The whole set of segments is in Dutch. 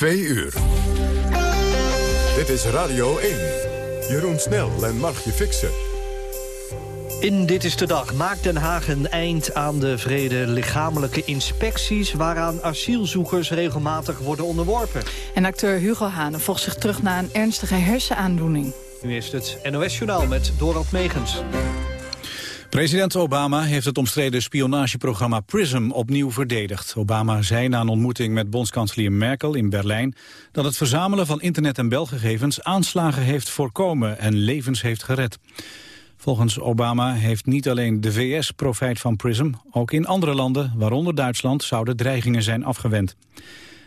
Twee uur. Dit is Radio 1. Jeroen Snel en Margje Fixen. In Dit is de Dag maakt Den Haag een eind aan de vrede lichamelijke inspecties... waaraan asielzoekers regelmatig worden onderworpen. En acteur Hugo Hane vocht zich terug na een ernstige hersenaandoening. Nu is het NOS-journaal met Dorald Megens. President Obama heeft het omstreden spionageprogramma PRISM opnieuw verdedigd. Obama zei na een ontmoeting met bondskanselier Merkel in Berlijn... dat het verzamelen van internet- en belgegevens aanslagen heeft voorkomen en levens heeft gered. Volgens Obama heeft niet alleen de VS profijt van PRISM... ook in andere landen, waaronder Duitsland, zouden dreigingen zijn afgewend.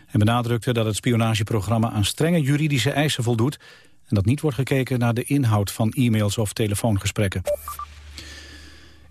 Hij benadrukte dat het spionageprogramma aan strenge juridische eisen voldoet... en dat niet wordt gekeken naar de inhoud van e-mails of telefoongesprekken.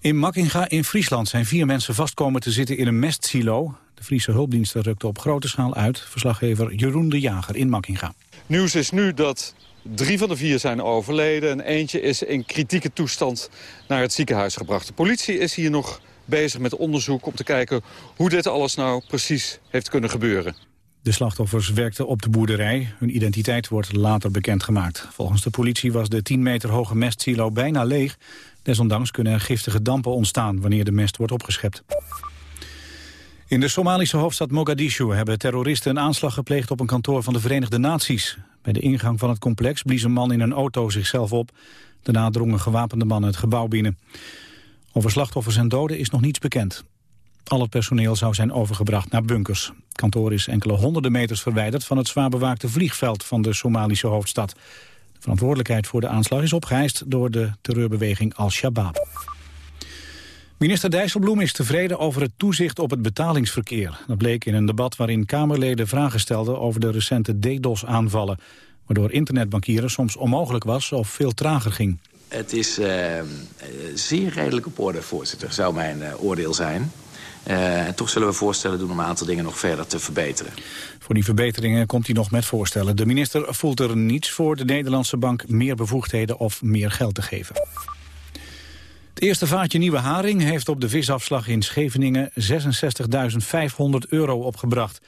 In Makkinga in Friesland zijn vier mensen vastkomen te zitten in een mestsilo. De Friese hulpdiensten rukten op grote schaal uit. Verslaggever Jeroen de Jager in Makkinga. Nieuws is nu dat drie van de vier zijn overleden... en eentje is in kritieke toestand naar het ziekenhuis gebracht. De politie is hier nog bezig met onderzoek om te kijken... hoe dit alles nou precies heeft kunnen gebeuren. De slachtoffers werkten op de boerderij. Hun identiteit wordt later bekendgemaakt. Volgens de politie was de 10 meter hoge mestsilo bijna leeg. Desondanks kunnen er giftige dampen ontstaan wanneer de mest wordt opgeschept. In de Somalische hoofdstad Mogadishu hebben terroristen een aanslag gepleegd op een kantoor van de Verenigde Naties. Bij de ingang van het complex blies een man in een auto zichzelf op. Daarna drongen gewapende mannen het gebouw binnen. Over slachtoffers en doden is nog niets bekend. Al het personeel zou zijn overgebracht naar bunkers. Het kantoor is enkele honderden meters verwijderd van het zwaar bewaakte vliegveld van de Somalische hoofdstad. De verantwoordelijkheid voor de aanslag is opgeëist door de terreurbeweging Al-Shabaab. Minister Dijsselbloem is tevreden over het toezicht op het betalingsverkeer. Dat bleek in een debat waarin Kamerleden vragen stelden over de recente DDoS-aanvallen. Waardoor internetbankieren soms onmogelijk was of veel trager ging. Het is uh, zeer redelijk op orde, voorzitter, zou mijn uh, oordeel zijn. Uh, en toch zullen we voorstellen doen om een aantal dingen nog verder te verbeteren. Voor die verbeteringen komt hij nog met voorstellen. De minister voelt er niets voor de Nederlandse bank meer bevoegdheden of meer geld te geven. Het eerste vaatje nieuwe haring heeft op de visafslag in Scheveningen 66.500 euro opgebracht.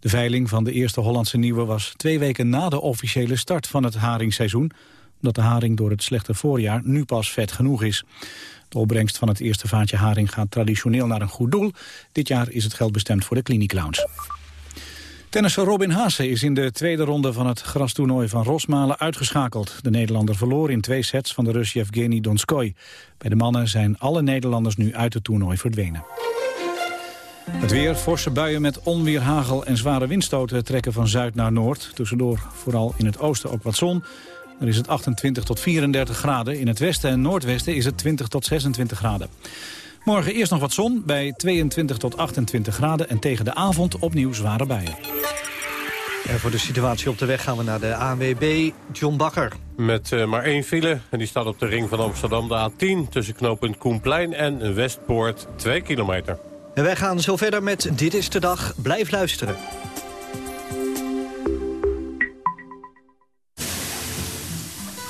De veiling van de eerste Hollandse nieuwe was twee weken na de officiële start van het haringseizoen, omdat de haring door het slechte voorjaar nu pas vet genoeg is. De opbrengst van het eerste vaatje haring gaat traditioneel naar een goed doel. Dit jaar is het geld bestemd voor de klinieklounge. Tennisser Robin Haase is in de tweede ronde van het grastoernooi van Rosmalen uitgeschakeld. De Nederlander verloor in twee sets van de Rus Yevgeny Donskoy. Bij de mannen zijn alle Nederlanders nu uit het toernooi verdwenen. Het weer, forse buien met onweer, hagel en zware windstoten trekken van zuid naar noord. Tussendoor vooral in het oosten ook wat zon. Er is het 28 tot 34 graden. In het westen en noordwesten is het 20 tot 26 graden. Morgen eerst nog wat zon bij 22 tot 28 graden... en tegen de avond opnieuw zware buien. En voor de situatie op de weg gaan we naar de ANWB, John Bakker. Met uh, maar één file, en die staat op de ring van Amsterdam, de A10... tussen knooppunt Koenplein en Westpoort, 2 kilometer. En wij gaan zo verder met Dit is de Dag. Blijf luisteren.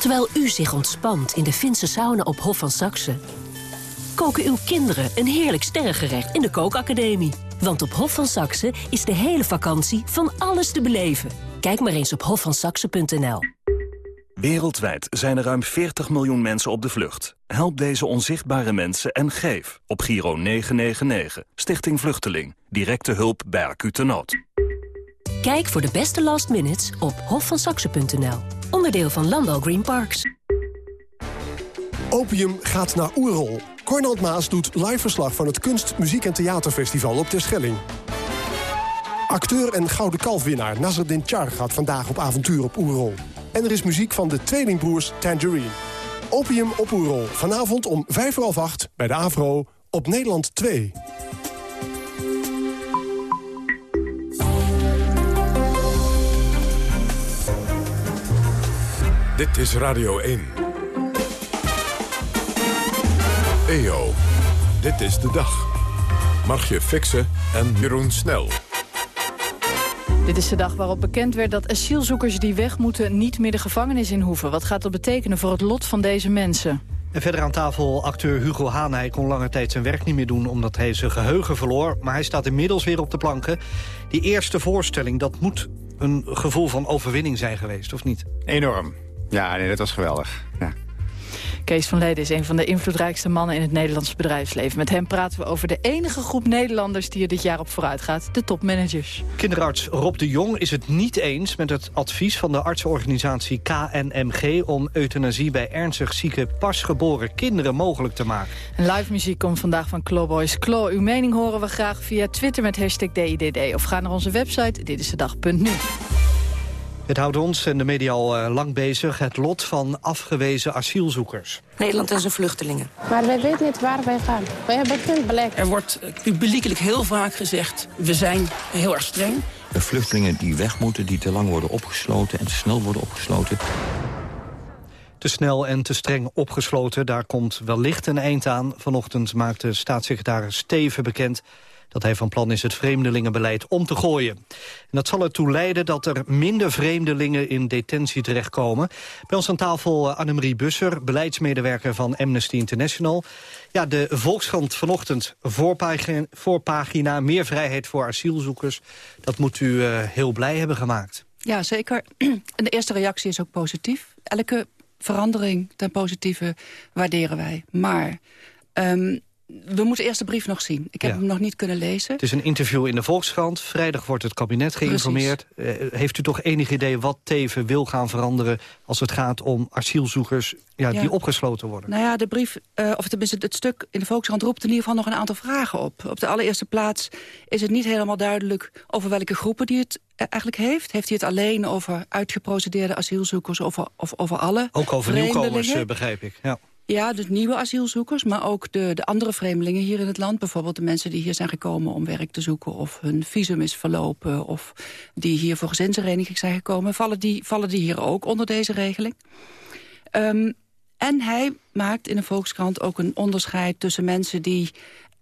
Terwijl u zich ontspant in de Finse sauna op Hof van Saxe... koken uw kinderen een heerlijk sterrengerecht in de kookacademie. Want op Hof van Saxe is de hele vakantie van alles te beleven. Kijk maar eens op hofvansaxe.nl. Wereldwijd zijn er ruim 40 miljoen mensen op de vlucht. Help deze onzichtbare mensen en geef op Giro 999. Stichting Vluchteling. Directe hulp bij acute nood. Kijk voor de beste last minutes op hofvansaxe.nl. Onderdeel van Landal Green Parks. Opium gaat naar Oerol. Cornald Maas doet live verslag van het Kunst, Muziek en Theaterfestival op Terschelling. Acteur en Gouden Kalfwinnaar Nazardin Char gaat vandaag op avontuur op Oerol. En er is muziek van de tweelingbroers Tangerine. Opium op Oerol. Vanavond om vijf voor half acht bij de AVRO op Nederland 2. Dit is Radio 1. EO, dit is de dag. Margje Fixen en Jeroen Snel. Dit is de dag waarop bekend werd dat asielzoekers die weg moeten... niet meer de gevangenis in hoeven. Wat gaat dat betekenen voor het lot van deze mensen? En verder aan tafel acteur Hugo Haan. Hij kon lange tijd zijn werk niet meer doen omdat hij zijn geheugen verloor. Maar hij staat inmiddels weer op de planken. Die eerste voorstelling, dat moet een gevoel van overwinning zijn geweest, of niet? Enorm. Ja, nee, dat was geweldig. Ja. Kees van Leden is een van de invloedrijkste mannen in het Nederlandse bedrijfsleven. Met hem praten we over de enige groep Nederlanders die er dit jaar op vooruit gaat. De topmanagers. Kinderarts Rob de Jong is het niet eens met het advies van de artsenorganisatie KNMG... om euthanasie bij ernstig zieke pasgeboren kinderen mogelijk te maken. En live muziek komt vandaag van Clawboys Claw. Uw mening horen we graag via Twitter met hashtag DIDD. Of ga naar onze website ditisdedag.nu. Het houdt ons en de media al eh, lang bezig. Het lot van afgewezen asielzoekers. Nederland en zijn vluchtelingen. Maar wij weten niet waar wij gaan. Wij hebben geen beleid. Er wordt eh, publiekelijk heel vaak gezegd... we zijn heel erg streng. De vluchtelingen die weg moeten, die te lang worden opgesloten... en te snel worden opgesloten. Te snel en te streng opgesloten, daar komt wellicht een eind aan. Vanochtend maakte staatssecretaris Steven bekend dat hij van plan is het vreemdelingenbeleid om te gooien. En dat zal ertoe leiden dat er minder vreemdelingen in detentie terechtkomen. Bij ons aan tafel eh, Annemarie Busser, beleidsmedewerker van Amnesty International. Ja, de Volkskrant vanochtend, voorpagina, voorpagina meer vrijheid voor asielzoekers. Dat moet u uh, heel blij hebben gemaakt. Ja, zeker. En de eerste reactie is ook positief. Elke verandering ten positieve waarderen wij. Maar um, we moeten eerst de brief nog zien. Ik heb hem nog niet kunnen lezen. Het is een interview in de Volkskrant. Vrijdag wordt het kabinet geïnformeerd. Uh, heeft u toch enig idee wat Teven wil gaan veranderen... als het gaat om asielzoekers ja, die opgesloten worden? Nou ja, de brief, uh, of tenminste het stuk in de Volkskrant... roept in ieder geval nog een aantal vragen op. Op de allereerste plaats is het niet helemaal duidelijk... over welke groepen die het eh, eigenlijk heeft. Heeft hij het alleen over uitgeprocedeerde asielzoekers... of over, of over alle Ook over nieuwkomers, begrijp ik. Ja. Ja, dus nieuwe asielzoekers, maar ook de, de andere vreemdelingen hier in het land. Bijvoorbeeld de mensen die hier zijn gekomen om werk te zoeken... of hun visum is verlopen, of die hier voor gezinshereniging zijn gekomen. Vallen die, vallen die hier ook onder deze regeling? Um, en hij maakt in de Volkskrant ook een onderscheid tussen mensen die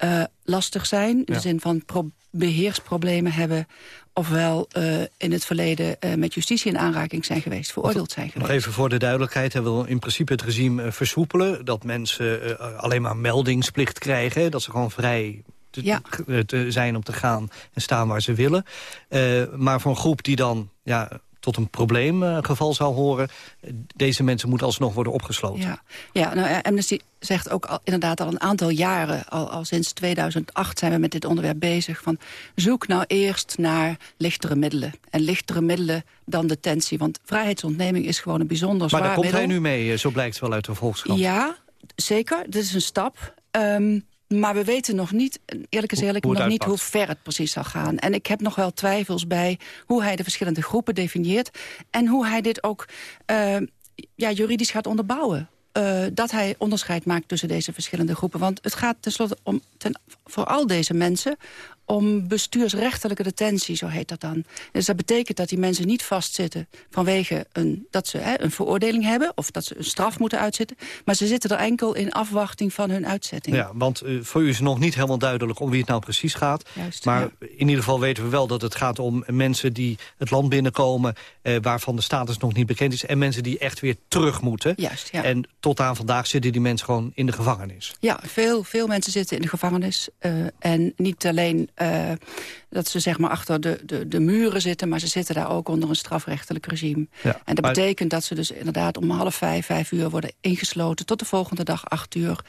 uh, lastig zijn... in de zin van beheersproblemen hebben ofwel uh, in het verleden uh, met justitie in aanraking zijn geweest, veroordeeld zijn geweest. Nog even voor de duidelijkheid, hij wil in principe het regime versoepelen... dat mensen alleen maar meldingsplicht krijgen, dat ze gewoon vrij te, ja. te, zijn om te gaan en staan waar ze willen. maar voor een groep die dan ja, tot een probleemgeval zou horen. Deze mensen moeten alsnog worden opgesloten. Ja, ja nou, Amnesty zegt ook al, inderdaad al een aantal jaren... Al, al sinds 2008 zijn we met dit onderwerp bezig... van zoek nou eerst naar lichtere middelen. En lichtere middelen dan detentie. Want vrijheidsontneming is gewoon een bijzonder zwaar Maar daar komt middel. hij nu mee, zo blijkt wel uit de Volkskrant. Ja, zeker. Dit is een stap. Um, maar we weten nog niet, eerlijk is eerlijk, nog niet hoe ver het precies zal gaan. En ik heb nog wel twijfels bij hoe hij de verschillende groepen definieert... en hoe hij dit ook uh, ja, juridisch gaat onderbouwen. Uh, dat hij onderscheid maakt tussen deze verschillende groepen. Want het gaat tenslotte om, ten, voor al deze mensen om bestuursrechtelijke detentie, zo heet dat dan. Dus dat betekent dat die mensen niet vastzitten vanwege een, dat ze hè, een veroordeling hebben... of dat ze een straf moeten uitzitten. Maar ze zitten er enkel in afwachting van hun uitzetting. Ja, want uh, voor u is nog niet helemaal duidelijk om wie het nou precies gaat. Juist, maar ja. in ieder geval weten we wel dat het gaat om mensen die het land binnenkomen... Uh, waarvan de status nog niet bekend is... en mensen die echt weer terug moeten. Juist, ja. En tot aan vandaag zitten die mensen gewoon in de gevangenis. Ja, veel, veel mensen zitten in de gevangenis. Uh, en niet alleen uh, dat ze zeg maar achter de, de, de muren zitten... maar ze zitten daar ook onder een strafrechtelijk regime. Ja, en dat maar... betekent dat ze dus inderdaad om half vijf, vijf uur worden ingesloten... tot de volgende dag acht uur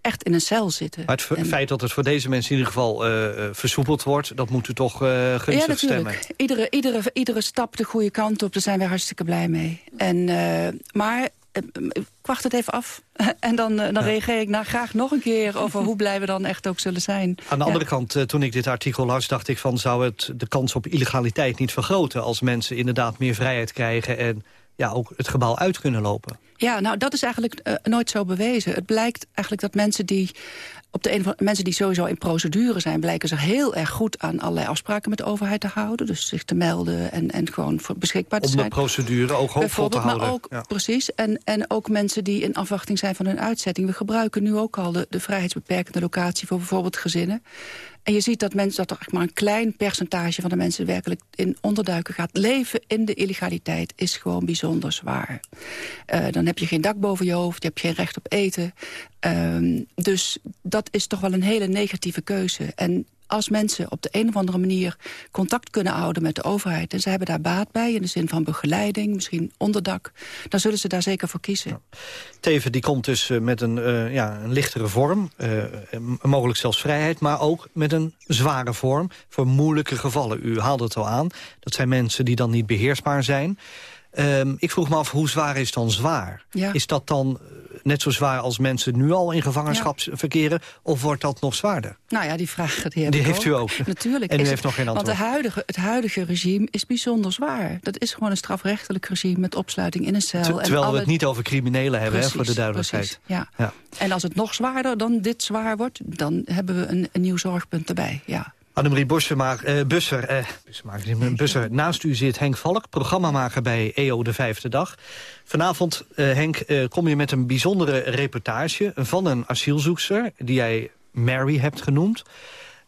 echt in een cel zitten. Maar het en... feit dat het voor deze mensen in ieder geval uh, versoepeld wordt... dat moet u toch uh, gunstig ja, natuurlijk. stemmen? Iedere, iedere, iedere stap de goede kant op, daar zijn we hartstikke blij mee. En, uh, maar ik wacht het even af. En dan, dan ja. reageer ik nou graag nog een keer over hoe blij we dan echt ook zullen zijn. Aan de ja. andere kant, toen ik dit artikel las, dacht ik van... zou het de kans op illegaliteit niet vergroten... als mensen inderdaad meer vrijheid krijgen... en ja, ook het gebouw uit kunnen lopen? Ja, nou, dat is eigenlijk uh, nooit zo bewezen. Het blijkt eigenlijk dat mensen die op de een van mensen die sowieso in procedure zijn... blijken zich heel erg goed aan allerlei afspraken met de overheid te houden. Dus zich te melden en, en gewoon voor beschikbaar te Om zijn. Om de procedure ook hoopvol te houden. Maar ook, ja. Precies. En, en ook mensen die in afwachting zijn van hun uitzetting. We gebruiken nu ook al de, de vrijheidsbeperkende locatie... voor bijvoorbeeld gezinnen. En je ziet dat, mensen, dat er maar een klein percentage van de mensen werkelijk in onderduiken gaat. Leven in de illegaliteit is gewoon bijzonder zwaar. Uh, dan heb je geen dak boven je hoofd, je hebt geen recht op eten. Um, dus dat is toch wel een hele negatieve keuze. En als mensen op de een of andere manier contact kunnen houden met de overheid... en ze hebben daar baat bij, in de zin van begeleiding, misschien onderdak... dan zullen ze daar zeker voor kiezen. Teven die komt dus eh, met een, uh, ja, een lichtere vorm, uh, mogelijk zelfs vrijheid... maar ook met een zware vorm voor moeilijke gevallen. U haalde het al aan, dat zijn mensen die dan niet beheersbaar zijn... Um, ik vroeg me af, hoe zwaar is dan zwaar? Ja. Is dat dan net zo zwaar als mensen nu al in gevangenschap verkeren? Of wordt dat nog zwaarder? Nou ja, die vraag die, die heeft u ook. Natuurlijk. En u heeft nog geen antwoord. Want de huidige, het huidige regime is bijzonder zwaar. Dat is gewoon een strafrechtelijk regime met opsluiting in een cel. terwijl en we het niet over criminelen hebben, hè, voor de duidelijkheid. ja. ja. En als het nog zwaarder dan dit zwaar wordt... dan hebben we een, een nieuw zorgpunt erbij, ja. Annemarie Busser, uh, Busser, uh, Busser, naast u zit Henk Valk, programmamaker bij EO de Vijfde Dag. Vanavond, uh, Henk, kom je met een bijzondere reportage van een asielzoekster... die jij Mary hebt genoemd.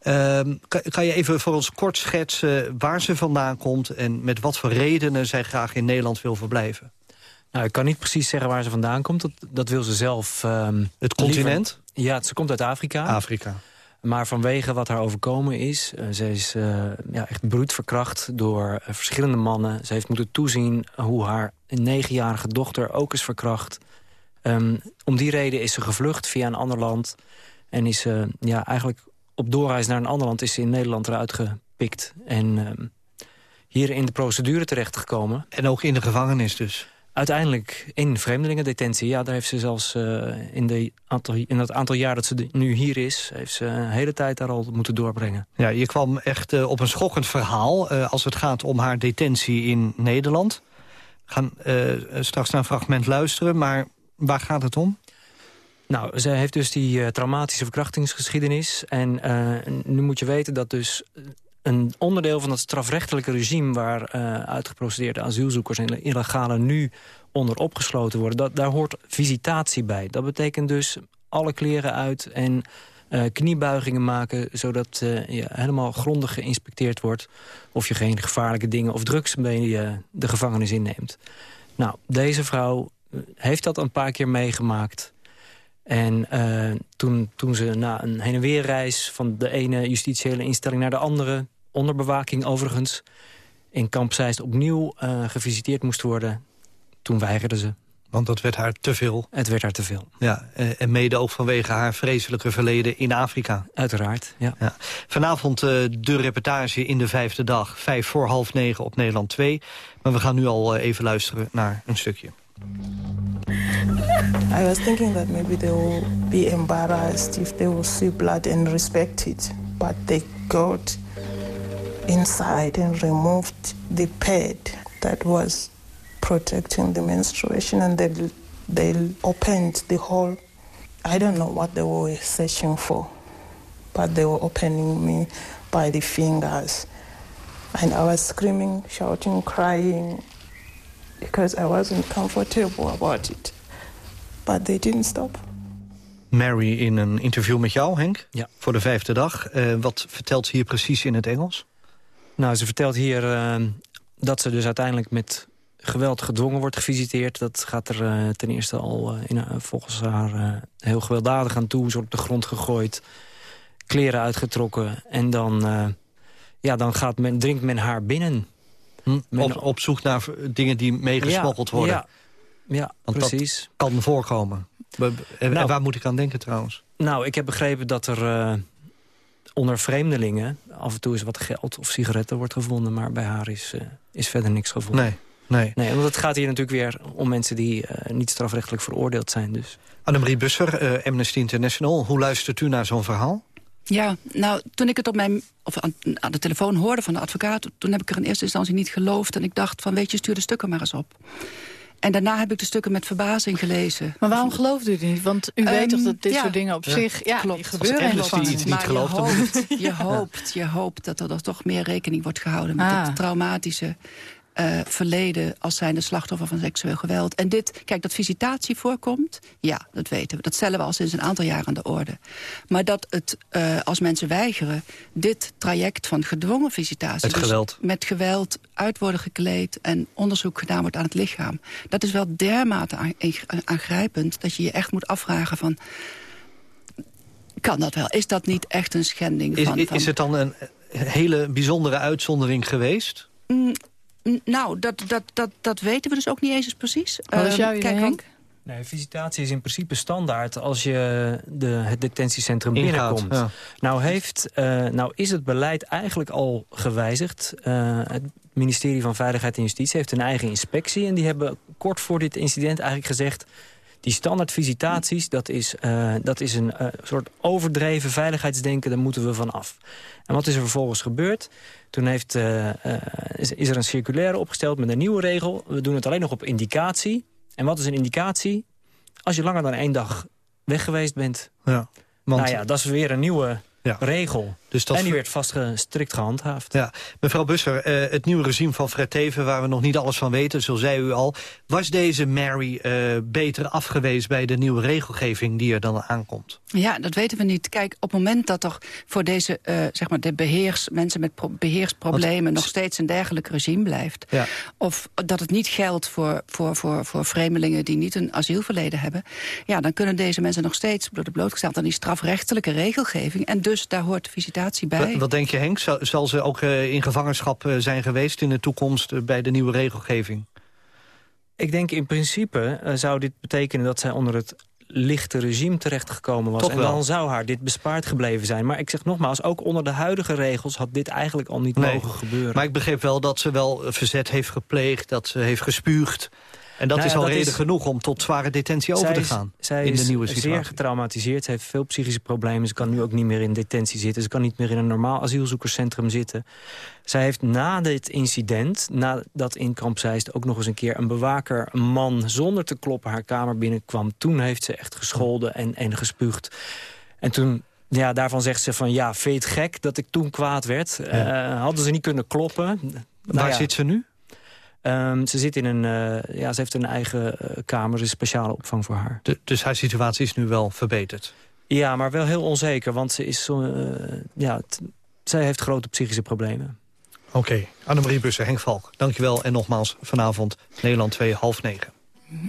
Ehm, kan, kan, je even voor ons kort schetsen waar ze vandaan komt... en met wat voor redenen zij graag in Nederland wil verblijven? Nou, ik kan niet precies zeggen waar ze vandaan komt. Dat, dat wil ze zelf... Um, het continent? ja, ze komt uit Afrika. Afrika. Maar vanwege wat haar overkomen is... Uh, ze is uh, ja, echt bruut verkracht door uh, verschillende mannen. Ze heeft moeten toezien hoe haar negenjarige dochter ook is verkracht. Um, om die reden is ze gevlucht via een ander land. En is ze ja, eigenlijk op doorreis naar een ander land... is ze in Nederland eruit gepikt. En um, hier in de procedure terechtgekomen. En ook in de gevangenis dus? Uiteindelijk in vreemdelingendetentie. Ja, daar heeft ze zelfs uh, in, de aantal, in dat aantal jaar dat ze nu hier is... heeft ze een hele tijd daar al moeten doorbrengen. Ja, je kwam echt uh, op een schokkend verhaal... Uh, als het gaat om haar detentie in Nederland. We gaan straks naar een fragment luisteren, maar waar gaat het om? Nou, ze heeft dus die traumatische verkrachtingsgeschiedenis. En nu moet je weten dat dus een onderdeel van het strafrechtelijke regime... waar uh, uitgeprocedeerde asielzoekers en illegalen nu onder opgesloten worden... Dat, daar hoort visitatie bij. Dat betekent dus alle kleren uit en uh, kniebuigingen maken... zodat uh, je helemaal grondig geïnspecteerd wordt... of je geen gevaarlijke dingen of drugs mee de gevangenis inneemt. Nou, deze vrouw heeft dat een paar keer meegemaakt... En toen, toen ze na een heen- en weerreis van de ene justitiële instelling naar de andere onder bewaking overigens... in kamp Zeist opnieuw uh, gevisiteerd moest worden. Toen weigerde ze. Want dat werd haar te veel? Het werd haar te veel. Ja, eh, en mede ook vanwege haar vreselijke verleden in Afrika. Uiteraard, ja. ja. Vanavond uh, de reportage in de vijfde dag. Vijf voor half negen op Nederland 2. Maar we gaan nu al uh, even luisteren naar een stukje. I was thinking that maybe they will be embarrassed if they will see blood and respect it. But they got inside and removed the pad that was protecting the menstruation and they, they opened the hole. I don't know what they were searching for, but they were opening me by the fingers. And I was screaming, shouting, crying because I wasn't comfortable about it. But they didn't stop. Mary in een interview met jou, Henk, ja. voor de vijfde dag. Uh, wat vertelt ze hier precies in het Engels? Nou, ze vertelt hier uh, dat ze dus uiteindelijk met geweld gedwongen wordt gevisiteerd. Dat gaat er uh, ten eerste al uh, in, volgens haar heel gewelddadig aan toe. Ze wordt op de grond gegooid, kleren uitgetrokken. En dan, ja, dan gaat men, dringt men haar binnen. Hm, op, op, zoek naar dingen die meegesmokkeld worden. Ja, ja Want precies. Dat kan voorkomen. En nou, waar moet ik aan denken trouwens? Nou, ik heb begrepen dat er onder vreemdelingen af en toe is wat geld of sigaretten wordt gevonden... maar bij haar is, uh, is verder niks gevonden. Nee, nee. nee want het gaat hier natuurlijk weer om mensen die uh, niet strafrechtelijk veroordeeld zijn. Dus. Annemarie Busser, uh, Amnesty International. Hoe luistert u naar zo'n verhaal? Ja, nou, toen ik het op mijn, of aan, aan, de telefoon hoorde van de advocaat... toen heb ik er in eerste instantie niet geloofd. En ik dacht van, weet je, stuur de stukken maar eens op. En daarna heb ik de stukken met verbazing gelezen. Maar waarom gelooft u niet? Want u um, weet toch dat dit ja, soort dingen op ja, zich ja, klopt. gebeuren Als iets niet gelooft, je hoopt, je, hoopt, je hoopt dat er toch meer rekening wordt gehouden... met ah. het traumatische uh, verleden als zijnde slachtoffer van seksueel geweld. En dit, kijk, dat visitatie voorkomt, ja, dat weten we. Dat stellen we al sinds een aantal jaar aan de orde. Maar dat het, uh, als mensen weigeren, dit traject van gedwongen visitatie... Met dus geweld. Met geweld uit worden gekleed en onderzoek gedaan wordt aan het lichaam. Dat is wel dermate aangrijpend dat je je echt moet afvragen van kan dat wel. Is dat niet echt een schending van... Is, is het dan een hele bijzondere uitzondering geweest? Mm, nou, dat, dat, dat, dat weten we dus ook niet eens precies. Wat is ehm, jouw idee, Henk? Nee, visitatie is in principe standaard als je de, het detentiecentrum binnenkomt. Nou, heeft, uh, nou is het beleid eigenlijk al gewijzigd. Uh, het ministerie van Veiligheid en Justitie heeft een eigen inspectie... en die hebben kort voor dit incident eigenlijk gezegd... die standaard visitaties, dat is, uh, dat is een soort overdreven veiligheidsdenken... daar moeten we van af. En wat is er vervolgens gebeurd? Toen heeft, is, is er een circulaire opgesteld met een nieuwe regel. We doen het alleen nog op indicatie... En wat is een indicatie? Als je langer dan één dag weg geweest bent. Ja, want... Nou ja, dat is weer een nieuwe regel. Dus dat en die werd vast strikt gehandhaafd. Ja. Mevrouw Busser, eh, het nieuwe regime van Fred Teven... waar we nog niet alles van weten, zo zei u al... was deze Mary uh, beter afgewezen bij de nieuwe regelgeving... die er dan aankomt? Ja, dat weten we niet. Kijk, op het moment dat er voor deze uh, zeg maar de beheers, mensen met beheersproblemen... nog steeds een dergelijk regime blijft... Ja. of dat het niet geldt voor, voor, voor, voor vreemdelingen... die niet een asielverleden hebben... ja, dan kunnen deze mensen nog steeds worden blootgesteld... aan die strafrechtelijke regelgeving. En dus daar hoort de bij. Wat, denk je Henk? Zal, ze ook uh, in gevangenschap uh, zijn geweest in de toekomst uh, bij de nieuwe regelgeving? Ik denk in principe zou dit betekenen dat zij onder het lichte regime terechtgekomen was. en dan zou haar dit bespaard gebleven zijn. Maar ik zeg nogmaals, ook onder de huidige regels... had dit eigenlijk al niet mogen gebeuren. Maar ik begreep wel dat ze wel verzet heeft gepleegd... dat ze heeft gespuugd. En dat nou is al reden genoeg om tot zware detentie over te gaan. Zij in de nieuwe situatie. zeer getraumatiseerd. Ze heeft veel psychische problemen. Ze kan nu ook niet meer in detentie zitten. Ze kan niet meer in een normaal asielzoekerscentrum zitten. Zij heeft na dit incident, nadat in Kamp Zeist ook nog eens een keer een bewaker, een man, zonder te kloppen haar kamer binnenkwam. Toen heeft ze echt gescholden en, en gespuugd. En toen ja, daarvan zegt ze van ja, vind je het gek dat ik toen kwaad werd? Uh, hadden ze niet kunnen kloppen. Waar nou zit ze nu? Um, ze, zit in een, uh, ja, ze heeft een eigen uh, kamer, dus speciale opvang voor haar. De, dus haar situatie is nu wel verbeterd? Ja, maar wel heel onzeker, want ze is, uh, ja, zij heeft grote psychische problemen. Oké, okay. Annemarie Bussen, Henk Valk, dankjewel. En nogmaals, vanavond Nederland 2, half negen.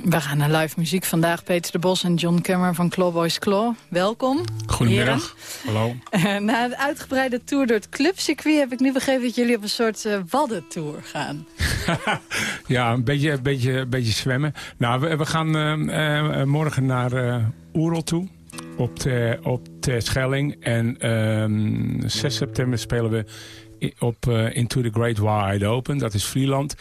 We gaan naar live muziek vandaag. Peter de Bos en John Cameron van Clawboys Claw. Welkom. Goedemiddag. Hallo. na een uitgebreide tour door het clubcircuit... heb ik nu begrepen dat jullie op een soort uh, waddentour gaan. ja, een beetje, een beetje, een beetje zwemmen. Nou, we, we gaan uh, uh, morgen naar Oerol toe. Op de, op de Schelling. En 6 ehm, september spelen we op Into the Great Wide Open. Dat is Vlieland.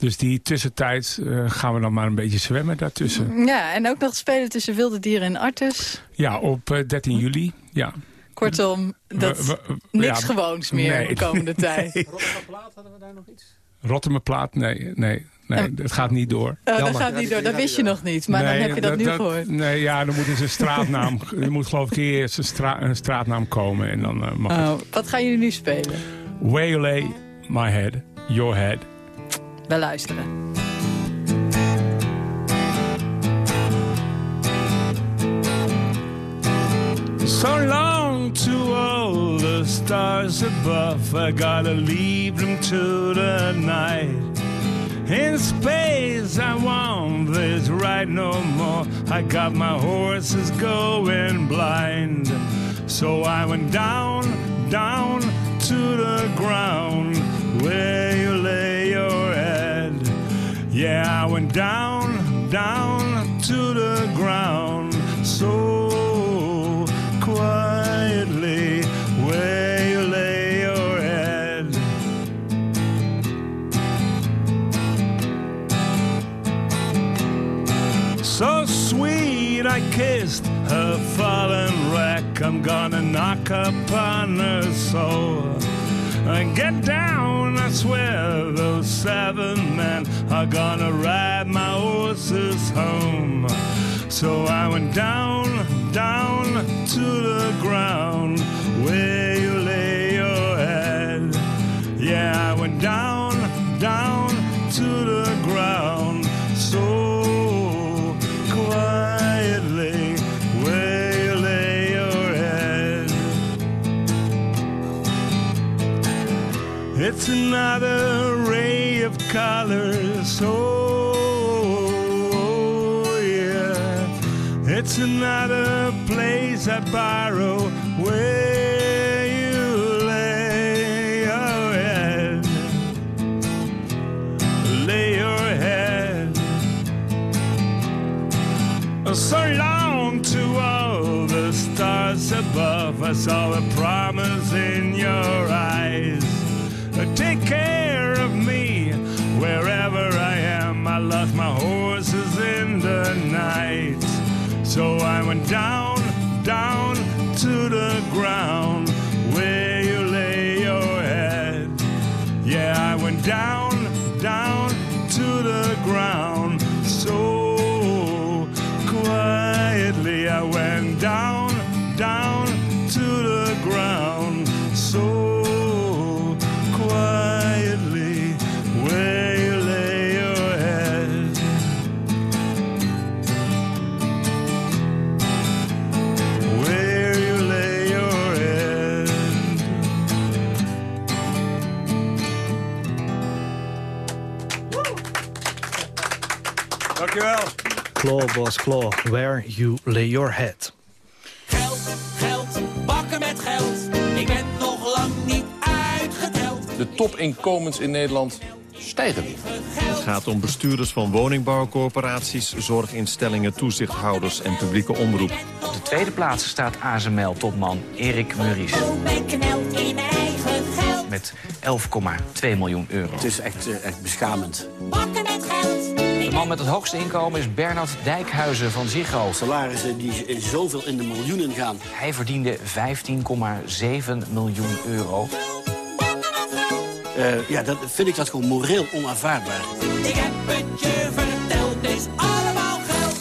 Dus die tussentijd uh, gaan we dan maar een beetje zwemmen daartussen. Ja, en ook nog spelen tussen wilde dieren en artes. Ja, op uh, 13 juli, ja. Kortom, dat we, we, niks ja, gewoons meer nee, de komende tijd. Nee. Plaat, hadden we daar nog iets? Plaat, nee, nee. Nee, het gaat niet door. Oh, dat gaat niet door, dat wist je nog niet. Maar nee, dan heb je dat, nu gehoord. Nee, ja, dan moet eens een straatnaam... er moet geloof ik eerst een, stra een straatnaam komen. En dan uh, mag oh. Wat gaan jullie nu spelen? Waylay, My Head, Your Head. We luisteren. So long to all the stars above. I gotta leave them to the night. In space I want this ride no more. I got my horses going blind. So I went down, down to the ground Where you lay yeah, I went down, down to the ground so quietly where you lay your head. So sweet, I kissed her fallen wreck. I'm gonna knock upon her soul and get down. I swear those seven men are gonna ride my horses home. So I went down, down to the ground where you lay your head. Yeah, I went down, down to the ground. So quietly where you lay your head. It's another ray of colors. Oh, yeah. It's it's another place I borrow where you lay your head. Lay your head. So long to all the stars above. I saw a promise in your lost my horses in the night. So I went down, down to the ground where you lay your head. Yeah, I went down, down to the ground. So quietly I went down, down Claw, Boss Claw, Where You Lay Your Head. Geld, geld, bakken met geld. Ik ben nog lang niet uitgeteld. De topinkomens in Nederland stijgen weer. Het gaat om bestuurders van woningbouwcorporaties, zorginstellingen, toezichthouders en publieke omroep. Op de tweede plaats staat ASML-topman Erik Murries. Met 11,2 miljoen euro. Het is echt, eh, echt beschamend. Man met het hoogste inkomen is Bernard Dijkhuizen van Ziggo. Salarissen die zoveel in de miljoenen gaan. Hij verdiende 15,7 miljoen euro. Eh, ja, dat vind ik dat gewoon moreel onaanvaardbaar. Ik heb het je verteld, het is allemaal geld.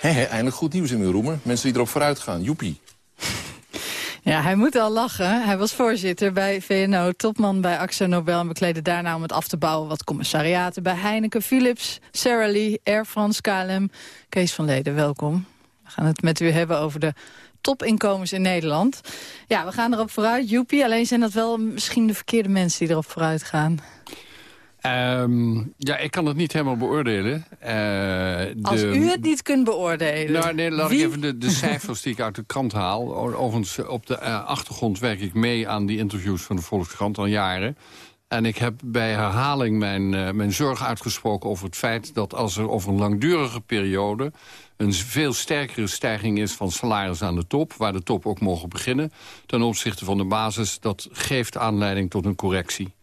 Hé, hé, eindelijk goed nieuws in mijn roemer. Mensen die erop vooruit gaan. Joepie. Ja, hij moet al lachen. Hij was voorzitter bij VNO, topman bij Axo Nobel... en bekleedde daarna om het af te bouwen wat commissariaten... bij Heineken, Philips, Sara Lee, Air France, KLM. Kees van Leden, welkom. We gaan het met u hebben over de topinkomens in Nederland. Ja, we gaan erop vooruit, joepie. Alleen zijn dat wel misschien de verkeerde mensen die erop vooruit gaan. Ehm, ja, ik kan het niet helemaal beoordelen. Eh, Als u het niet kunt beoordelen. Nou, nee, laat wie- ik even de, de cijfers die ik uit de krant haal. Overigens, op de eh, achtergrond werk ik mee aan die interviews van de Volkskrant al jaren. En ik heb bij herhaling mijn, eh, mijn zorg uitgesproken over het feit... dat als er over een langdurige periode... een veel sterkere stijging is van salaris aan de top... waar de top ook mogen beginnen... ten opzichte van de basis, dat geeft aanleiding tot een correctie.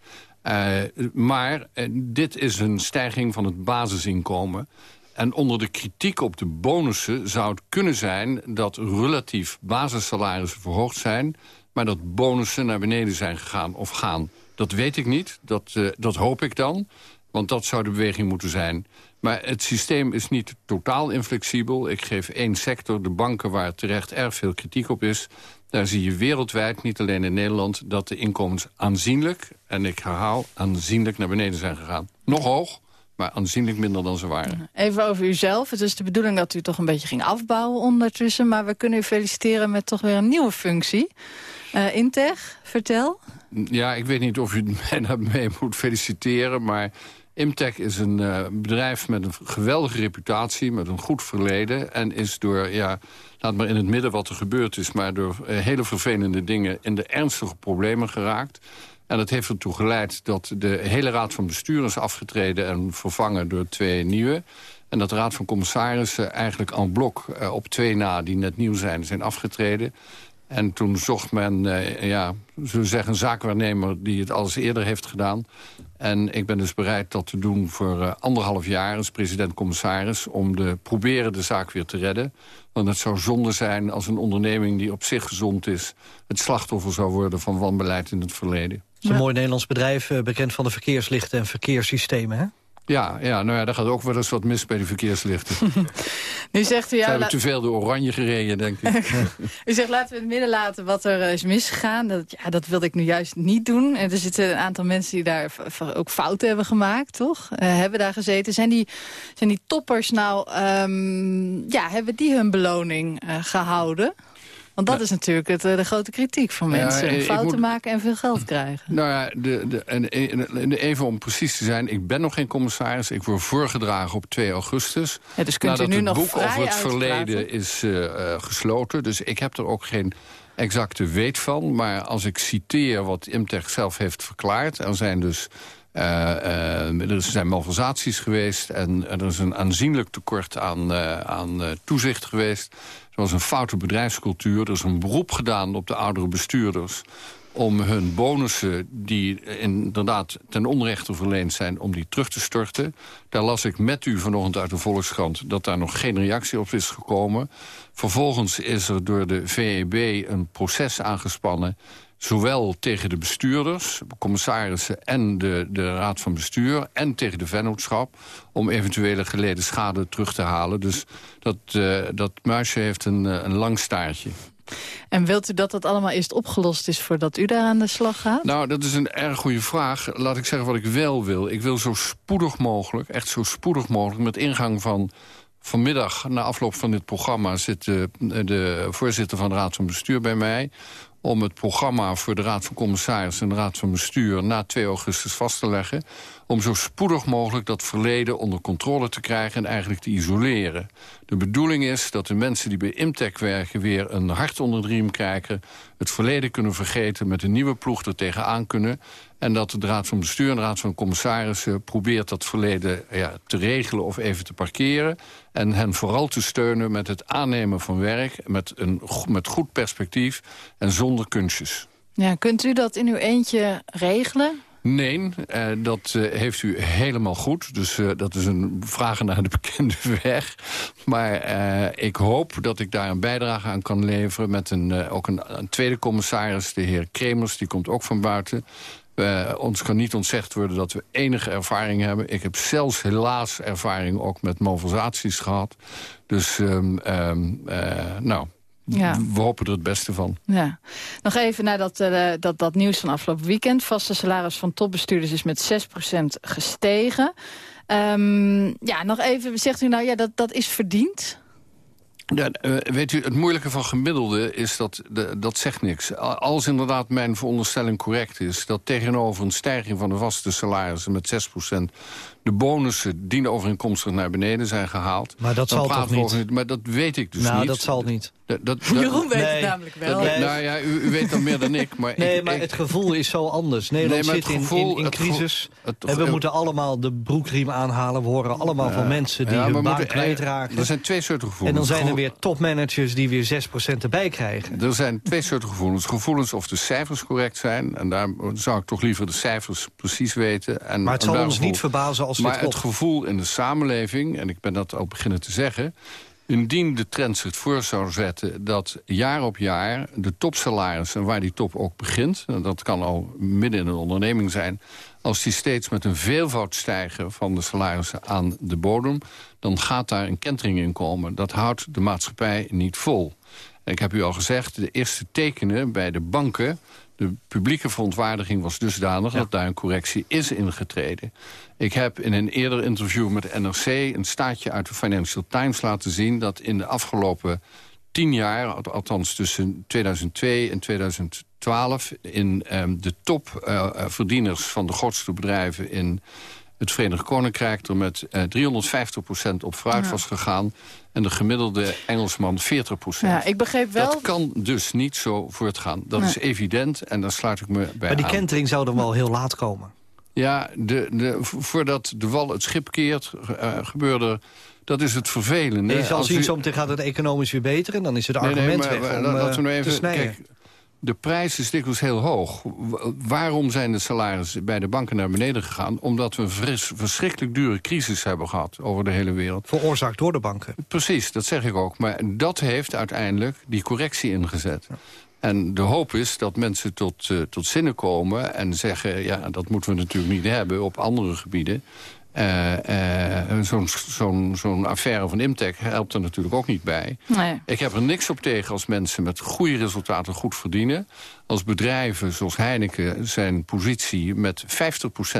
Eh, maar eh, dit is een stijging van het basisinkomen. En onder de kritiek op de bonussen zou het kunnen zijn... dat relatief basissalarissen verhoogd zijn... maar dat bonussen naar beneden zijn gegaan of gaan. Dat weet ik niet, dat, eh, dat hoop ik dan. Want dat zou de beweging moeten zijn. Maar het systeem is niet totaal inflexibel. Ik geef één sector, de banken, waar terecht erg veel kritiek op is. Daar zie je wereldwijd, niet alleen in Nederland... dat de inkomens aanzienlijk, en ik herhaal, aanzienlijk naar beneden zijn gegaan. Nog hoog, maar aanzienlijk minder dan ze waren. Even over uzelf. Het is de bedoeling dat u toch een beetje ging afbouwen ondertussen. Maar we kunnen u feliciteren met toch weer een nieuwe functie. Eh Integ, vertel. Ja, ik weet niet of u mij daarmee moet feliciteren... maar Imtech is een eh, bedrijf met een geweldige reputatie... met een goed verleden en is door, ja, laat maar in het midden wat er gebeurd is... maar door eh, hele vervelende dingen in de ernstige problemen geraakt... En dat heeft ertoe geleid dat de hele raad van bestuur is afgetreden... en vervangen door twee nieuwe. En dat de raad van commissarissen eigenlijk en blok eh, op twee na... die net nieuw zijn, zijn afgetreden. En toen zocht men, ja, zullen we zeggen, een zaakwaarnemer... die het alles eerder heeft gedaan. En ik ben dus bereid dat te doen voor eh, anderhalf jaar... als president-commissaris, om de, proberen de zaak weer te redden. Want het zou zonde zijn als een onderneming die op zich gezond is... het slachtoffer zou worden van wanbeleid in het verleden. Het is een mooi Nederlands bedrijf, eh, bekend van de verkeerslichten en verkeerssystemen. Hè? Ja, ja, nou ja, daar gaat ook wel eens wat mis bij de verkeerslichten. Nu zegt u, Ze ja, te veel door oranje gereden, denk ik. u zegt laten we het midden laten wat er eh, is misgegaan. Dat, ja, dat wilde ik nu juist niet doen. En er zitten een aantal mensen die daar ook fouten hebben gemaakt, toch? Eh, hebben daar gezeten. Zijn die, zijn die toppers nou, ehm, ja, hebben die hun beloning eh, gehouden? Want dat is natuurlijk het, de grote kritiek van mensen. Fouten moet... maken en veel geld krijgen. Nou ja, de, de, en, even om precies te zijn. Ik ben nog geen commissaris. Ik word voorgedragen op 2 augustus. Ja, dus kunt nadat u nu het nog boek over het verleden is uh, gesloten. Dus ik heb er ook geen exacte weet van. Maar als ik citeer wat Imtech zelf heeft verklaard... er zijn dus uh, uh, er zijn malversaties geweest en er is een aanzienlijk tekort aan, uh, aan toezicht geweest. Was een foute bedrijfscultuur. Er is een beroep gedaan op de oudere bestuurders om hun bonussen die inderdaad ten onrechte verleend zijn... om die terug te storten. Daar las ik met u vanochtend uit de Volkskrant... dat daar nog geen reactie op is gekomen. Vervolgens is er door de VEB een proces aangespannen zowel tegen de bestuurders, commissarissen en de, de raad van bestuur... en tegen de vennootschap om eventuele geleden schade terug te halen. Dus dat, uh, dat muisje heeft een, een lang staartje. En wilt u dat dat allemaal eerst opgelost is voordat u daar aan de slag gaat? Nou, dat is een erg goede vraag. Laat ik zeggen wat ik wel wil. Ik wil zo spoedig mogelijk, echt zo spoedig mogelijk... met ingang van vanmiddag, na afloop van dit programma... zit de, de voorzitter van de Raad van Bestuur bij mij om het programma voor de Raad van Commissarissen en de Raad van Bestuur na 2 augustus vast te leggen. Om zo spoedig mogelijk dat verleden onder controle te krijgen en eigenlijk te isoleren. De bedoeling is dat de mensen die bij Imtech werken weer een hart onder de riem krijgen. Het verleden kunnen vergeten, met een nieuwe ploeg er tegenaan kunnen. En dat de Raad van Bestuur en de Raad van Commissarissen probeert dat verleden ja, te regelen of even te parkeren. En hen vooral te steunen met het aannemen van werk, met, een, met goed perspectief en zonder kunstjes. Ja, kunt u dat in uw eentje regelen? Nee, uh, dat uh, heeft u helemaal goed. Dus uh, dat is een vraag naar de bekende weg. Maar ik hoop dat ik daar een bijdrage aan kan leveren... met een, ook een, een, tweede commissaris, de heer Kremers. Die komt ook van buiten. Ons kan niet ontzegd worden dat we enige ervaring hebben. Ik heb zelfs helaas ervaring ook met malversaties gehad. Dus, um, um, nou, ja. We hopen er het beste van. Ja. Nog even naar dat, uh, dat, dat nieuws van afgelopen weekend. Vaste salaris van topbestuurders is met 6% gestegen. Um, ja, nog even, zegt u nou, ja, dat, dat is verdiend? Ja, uh, weet u, het moeilijke van gemiddelde is dat, dat zegt niks. Als inderdaad mijn veronderstelling correct is... dat tegenover een stijging van de vaste salarissen met 6% de bonussen dienovereenkomstig naar beneden zijn gehaald. Maar dat zal toch niet? maar dat weet ik dus nou, niet. dat zal niet. Dat, dat, Jeroen weet het namelijk wel. Dat, nou ja, u, u, weet dan meer dan ik. Maar nee, ik, maar ik, het gevoel is zo anders. Nederland nee, zit in, in, in crisis. Het, en we moeten allemaal de broekriem aanhalen. We horen allemaal van mensen die ja, hun baan kwijtraken. Er zijn twee soorten gevoelens. En dan zijn er weer topmanagers die weer 6% erbij krijgen. Er zijn twee soorten gevoelens. Gevoelens of de cijfers correct zijn. En daar zou ik toch liever de cijfers precies weten. En, maar het zal ons niet verbazen als Maar het gevoel in de samenleving, en ik ben dat ook beginnen te zeggen... Indien de trend zich voor zou zetten dat jaar op jaar de topsalarissen... waar die top ook begint, dat kan al midden in een onderneming zijn... als die steeds met een veelvoud stijgen van de salarissen aan de bodem... dan gaat daar een kentering in komen. Dat houdt de maatschappij niet vol. Ik heb u al gezegd, de eerste tekenen bij de banken de publieke verontwaardiging was dusdanig dat daar een correctie is ingetreden. Ik heb in een eerder interview met de NRC een staatje uit de Financial Times laten zien... dat in de afgelopen tien jaar, althans tussen 2002 en 2012... in um, de topverdieners uh, van de grootste bedrijven in het Verenigd Koninkrijk... er met uh, 350% op vooruit ja. was gegaan en de gemiddelde Engelsman 40 procent. Ja, ik begreep wel... Dat kan dus niet zo voortgaan. Dat nee. is evident en daar sluit ik me bij Maar die aan. kentering zou dan wel heel laat komen. Ja, de, de, voordat de wal het schip keert, uh, gebeurde... Dat is het vervelende. En je zal zien, u... meteen gaat het economisch weer beter... en dan is het argument nee, nee, maar, weg om laten we nou even, te snijden. Kijk, de prijs is dikwijls heel hoog. Waarom zijn de salarissen bij de banken naar beneden gegaan? Omdat we een fris, verschrikkelijk dure crisis hebben gehad over de hele wereld. Veroorzaakt door de banken. Precies, dat zeg ik ook. Maar dat heeft uiteindelijk die correctie ingezet. Ja. En de hoop is dat mensen tot, uh, tot zinnen komen en zeggen... ja, dat moeten we natuurlijk niet hebben op andere gebieden. Uh, Zo'n zo'n zo'n affaire van Imtech helpt er natuurlijk ook niet bij. Nee. Ik heb er niks op tegen als mensen met goede resultaten goed verdienen. Als bedrijven zoals Heineken zijn positie met 50%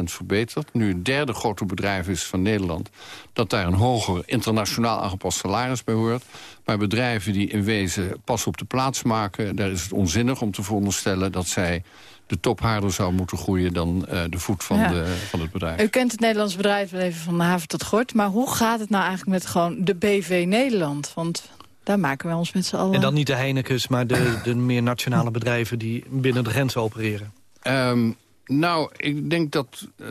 verbeterd... nu een derde grote bedrijf is van Nederland... dat daar een hoger internationaal aangepast salaris bij hoort. Maar bedrijven die in wezen pas op de plaats maken... daar is het onzinnig om te veronderstellen dat zij de top harder zou moeten groeien dan uh, de voet van, de, van het bedrijf. U kent het Nederlands bedrijf wel even van de haven tot gort. Maar hoe gaat het nou eigenlijk met gewoon de BV Nederland? Want daar maken we ons met z'n allen... En dan niet de Heinekens, maar de, de meer nationale bedrijven... die binnen de grenzen opereren. Um, nou, ik denk dat uh,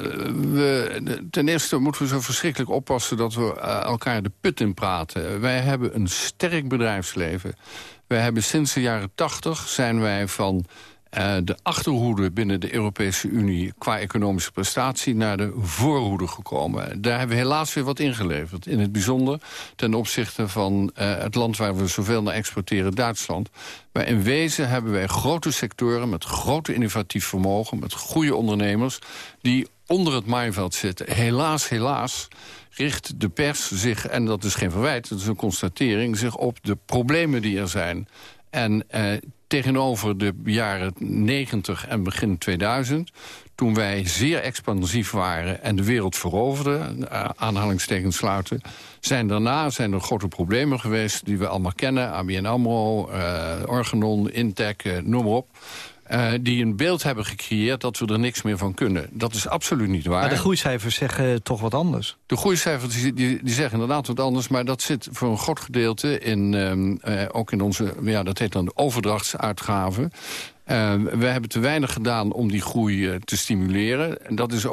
we... Ten eerste moeten we zo verschrikkelijk oppassen... dat we uh, elkaar de put in praten. Wij hebben een sterk bedrijfsleven. Wij hebben sinds de jaren tachtig zijn wij van uh, de achterhoede binnen de Europese Unie... qua economische prestatie naar de voorhoede gekomen. Daar hebben we helaas weer wat ingeleverd. In het bijzonder ten opzichte van uh, het land waar we zoveel naar exporteren, Duitsland. Maar in wezen hebben wij grote sectoren met grote innovatief vermogen... met goede ondernemers die onder het maaiveld zitten. Helaas, helaas richt de pers zich, en dat is geen verwijt, dat is een constatering... zich op de problemen die er zijn. En uh, tegenover de jaren 90 en begin 2000... toen wij zeer expansief waren en de wereld veroverden... Uh, aanhalingstekens sluiten... zijn daarna zijn er grote problemen geweest die we allemaal kennen. ABN AMRO, uh, Organon, Intec, uh, noem maar op... Uh, die een beeld hebben gecreëerd dat we er niks meer van kunnen. Dat is absoluut niet waar. Maar de groeicijfers zeggen toch wat anders? De groeicijfers die, die, die zeggen inderdaad wat anders... maar dat zit voor een groot gedeelte in, uh, uh, ook in onze... ja, dat heet dan de overdrachtsuitgaven. Uh, we hebben te weinig gedaan om die groei uh, te stimuleren. En dat is,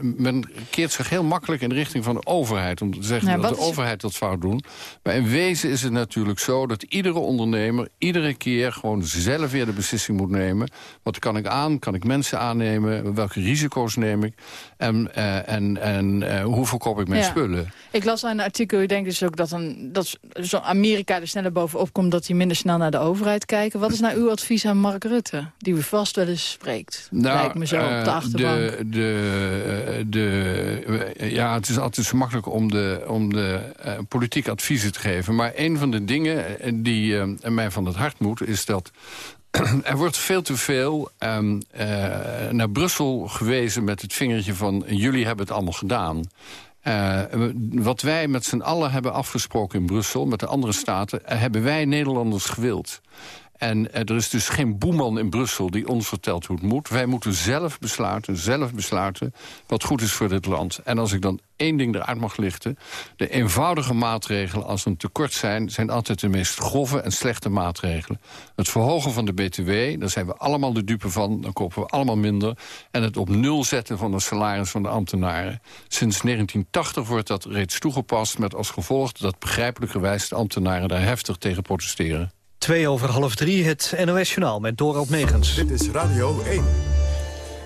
men keert zich heel makkelijk in de richting van de overheid... om te zeggen ja, dat de is... overheid dat fout doen. Maar in wezen is het natuurlijk zo dat iedere ondernemer... iedere keer gewoon zelf weer de beslissing moet nemen. Wat kan ik aan? Kan ik mensen aannemen? Welke risico's neem ik? En, uh, en, en hoe verkoop ik mijn ja. spullen? Ik las een artikel, u denkt dus ook dat, een, dat zo Amerika er sneller bovenop komt... dat die minder snel naar de overheid kijken. Wat is nou uw advies aan Mark Rutte? Die u vast wel eens spreekt. Nou, Lijkt me zo uh, op de achterbank. De, de, de, ja, het is altijd zo makkelijk om de, om de uh, politiek adviezen te geven. Maar een van de dingen die uh, mij van het hart moet... is dat er wordt veel te veel um, naar Brussel gewezen met het vingertje van... jullie hebben het allemaal gedaan. Uh, wat wij met z'n allen hebben afgesproken in Brussel... met de andere staten, hebben wij Nederlanders gewild. En er is dus geen boeman in Brussel die ons vertelt hoe het moet. Wij moeten zelf besluiten, zelf besluiten wat goed is voor dit land. En als ik dan één ding eruit mag lichten... de eenvoudige maatregelen als een tekort zijn... zijn altijd de meest grove en slechte maatregelen. Het verhogen van de BTW, daar zijn we allemaal de dupe van. Dan kopen we allemaal minder. En het op nul zetten van de salaris van de ambtenaren. Sinds 1980 wordt dat reeds toegepast... met als gevolg dat begrijpelijkerwijs de ambtenaren daar heftig tegen protesteren. Twee over half drie, het NOS-journaal met Dorald Megens. Dit is Radio 1.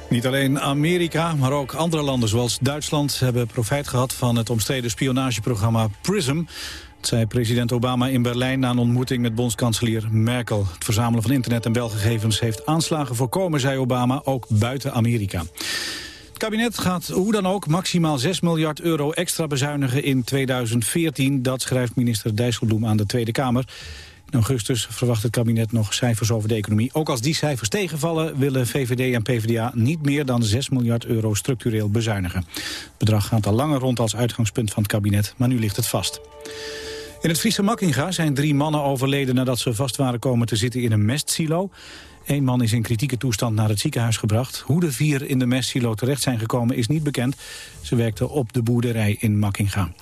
Niet alleen Amerika, maar ook andere landen zoals Duitsland... hebben profijt gehad van het omstreden spionageprogramma PRISM. Dat zei president Obama in Berlijn na een ontmoeting met bondskanselier Merkel. Het verzamelen van internet- en belgegevens heeft aanslagen voorkomen, zei Obama, ook buiten Amerika. Het kabinet gaat hoe dan ook maximaal 6 miljard euro extra bezuinigen in 2014. Dat schrijft minister Dijsselbloem aan de Tweede Kamer. In augustus verwacht het kabinet nog cijfers over de economie. Ook als die cijfers tegenvallen willen VVD en PvdA niet meer dan 6 miljard euro structureel bezuinigen. Het bedrag gaat al langer rond als uitgangspunt van het kabinet, maar nu ligt het vast. In het Friese Makkinga zijn drie mannen overleden nadat ze vast waren komen te zitten in een mestsilo. Eén man is in kritieke toestand naar het ziekenhuis gebracht. Hoe de vier in de mestsilo terecht zijn gekomen is niet bekend. Ze werkten op de boerderij in Makkinga.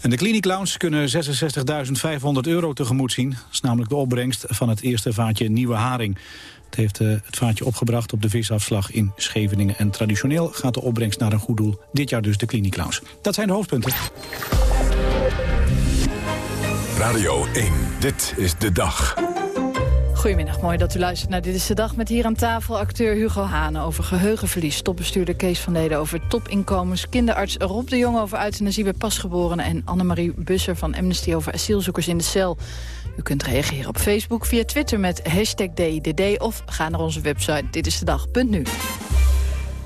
En de klinieklounge kunnen 66.500 euro tegemoet zien. Dat is namelijk de opbrengst van het eerste vaatje Nieuwe Haring. Het heeft uh, het vaatje opgebracht op de visafslag in Scheveningen. En traditioneel gaat de opbrengst naar een goed doel. Dit jaar dus de klinieklounge. Dat zijn de hoofdpunten. Radio 1, dit is de dag. Goedemiddag, mooi dat u luistert naar Dit is de Dag... met hier aan tafel acteur Hugo Hane over geheugenverlies... topbestuurder Kees van Leden over topinkomens... kinderarts Rob de Jong over euthanasie bij pasgeborenen... en Annemarie Busser van Amnesty over asielzoekers in de cel. U kunt reageren op Facebook, via Twitter met hashtag DDD... of ga naar onze website ditistedag.nu.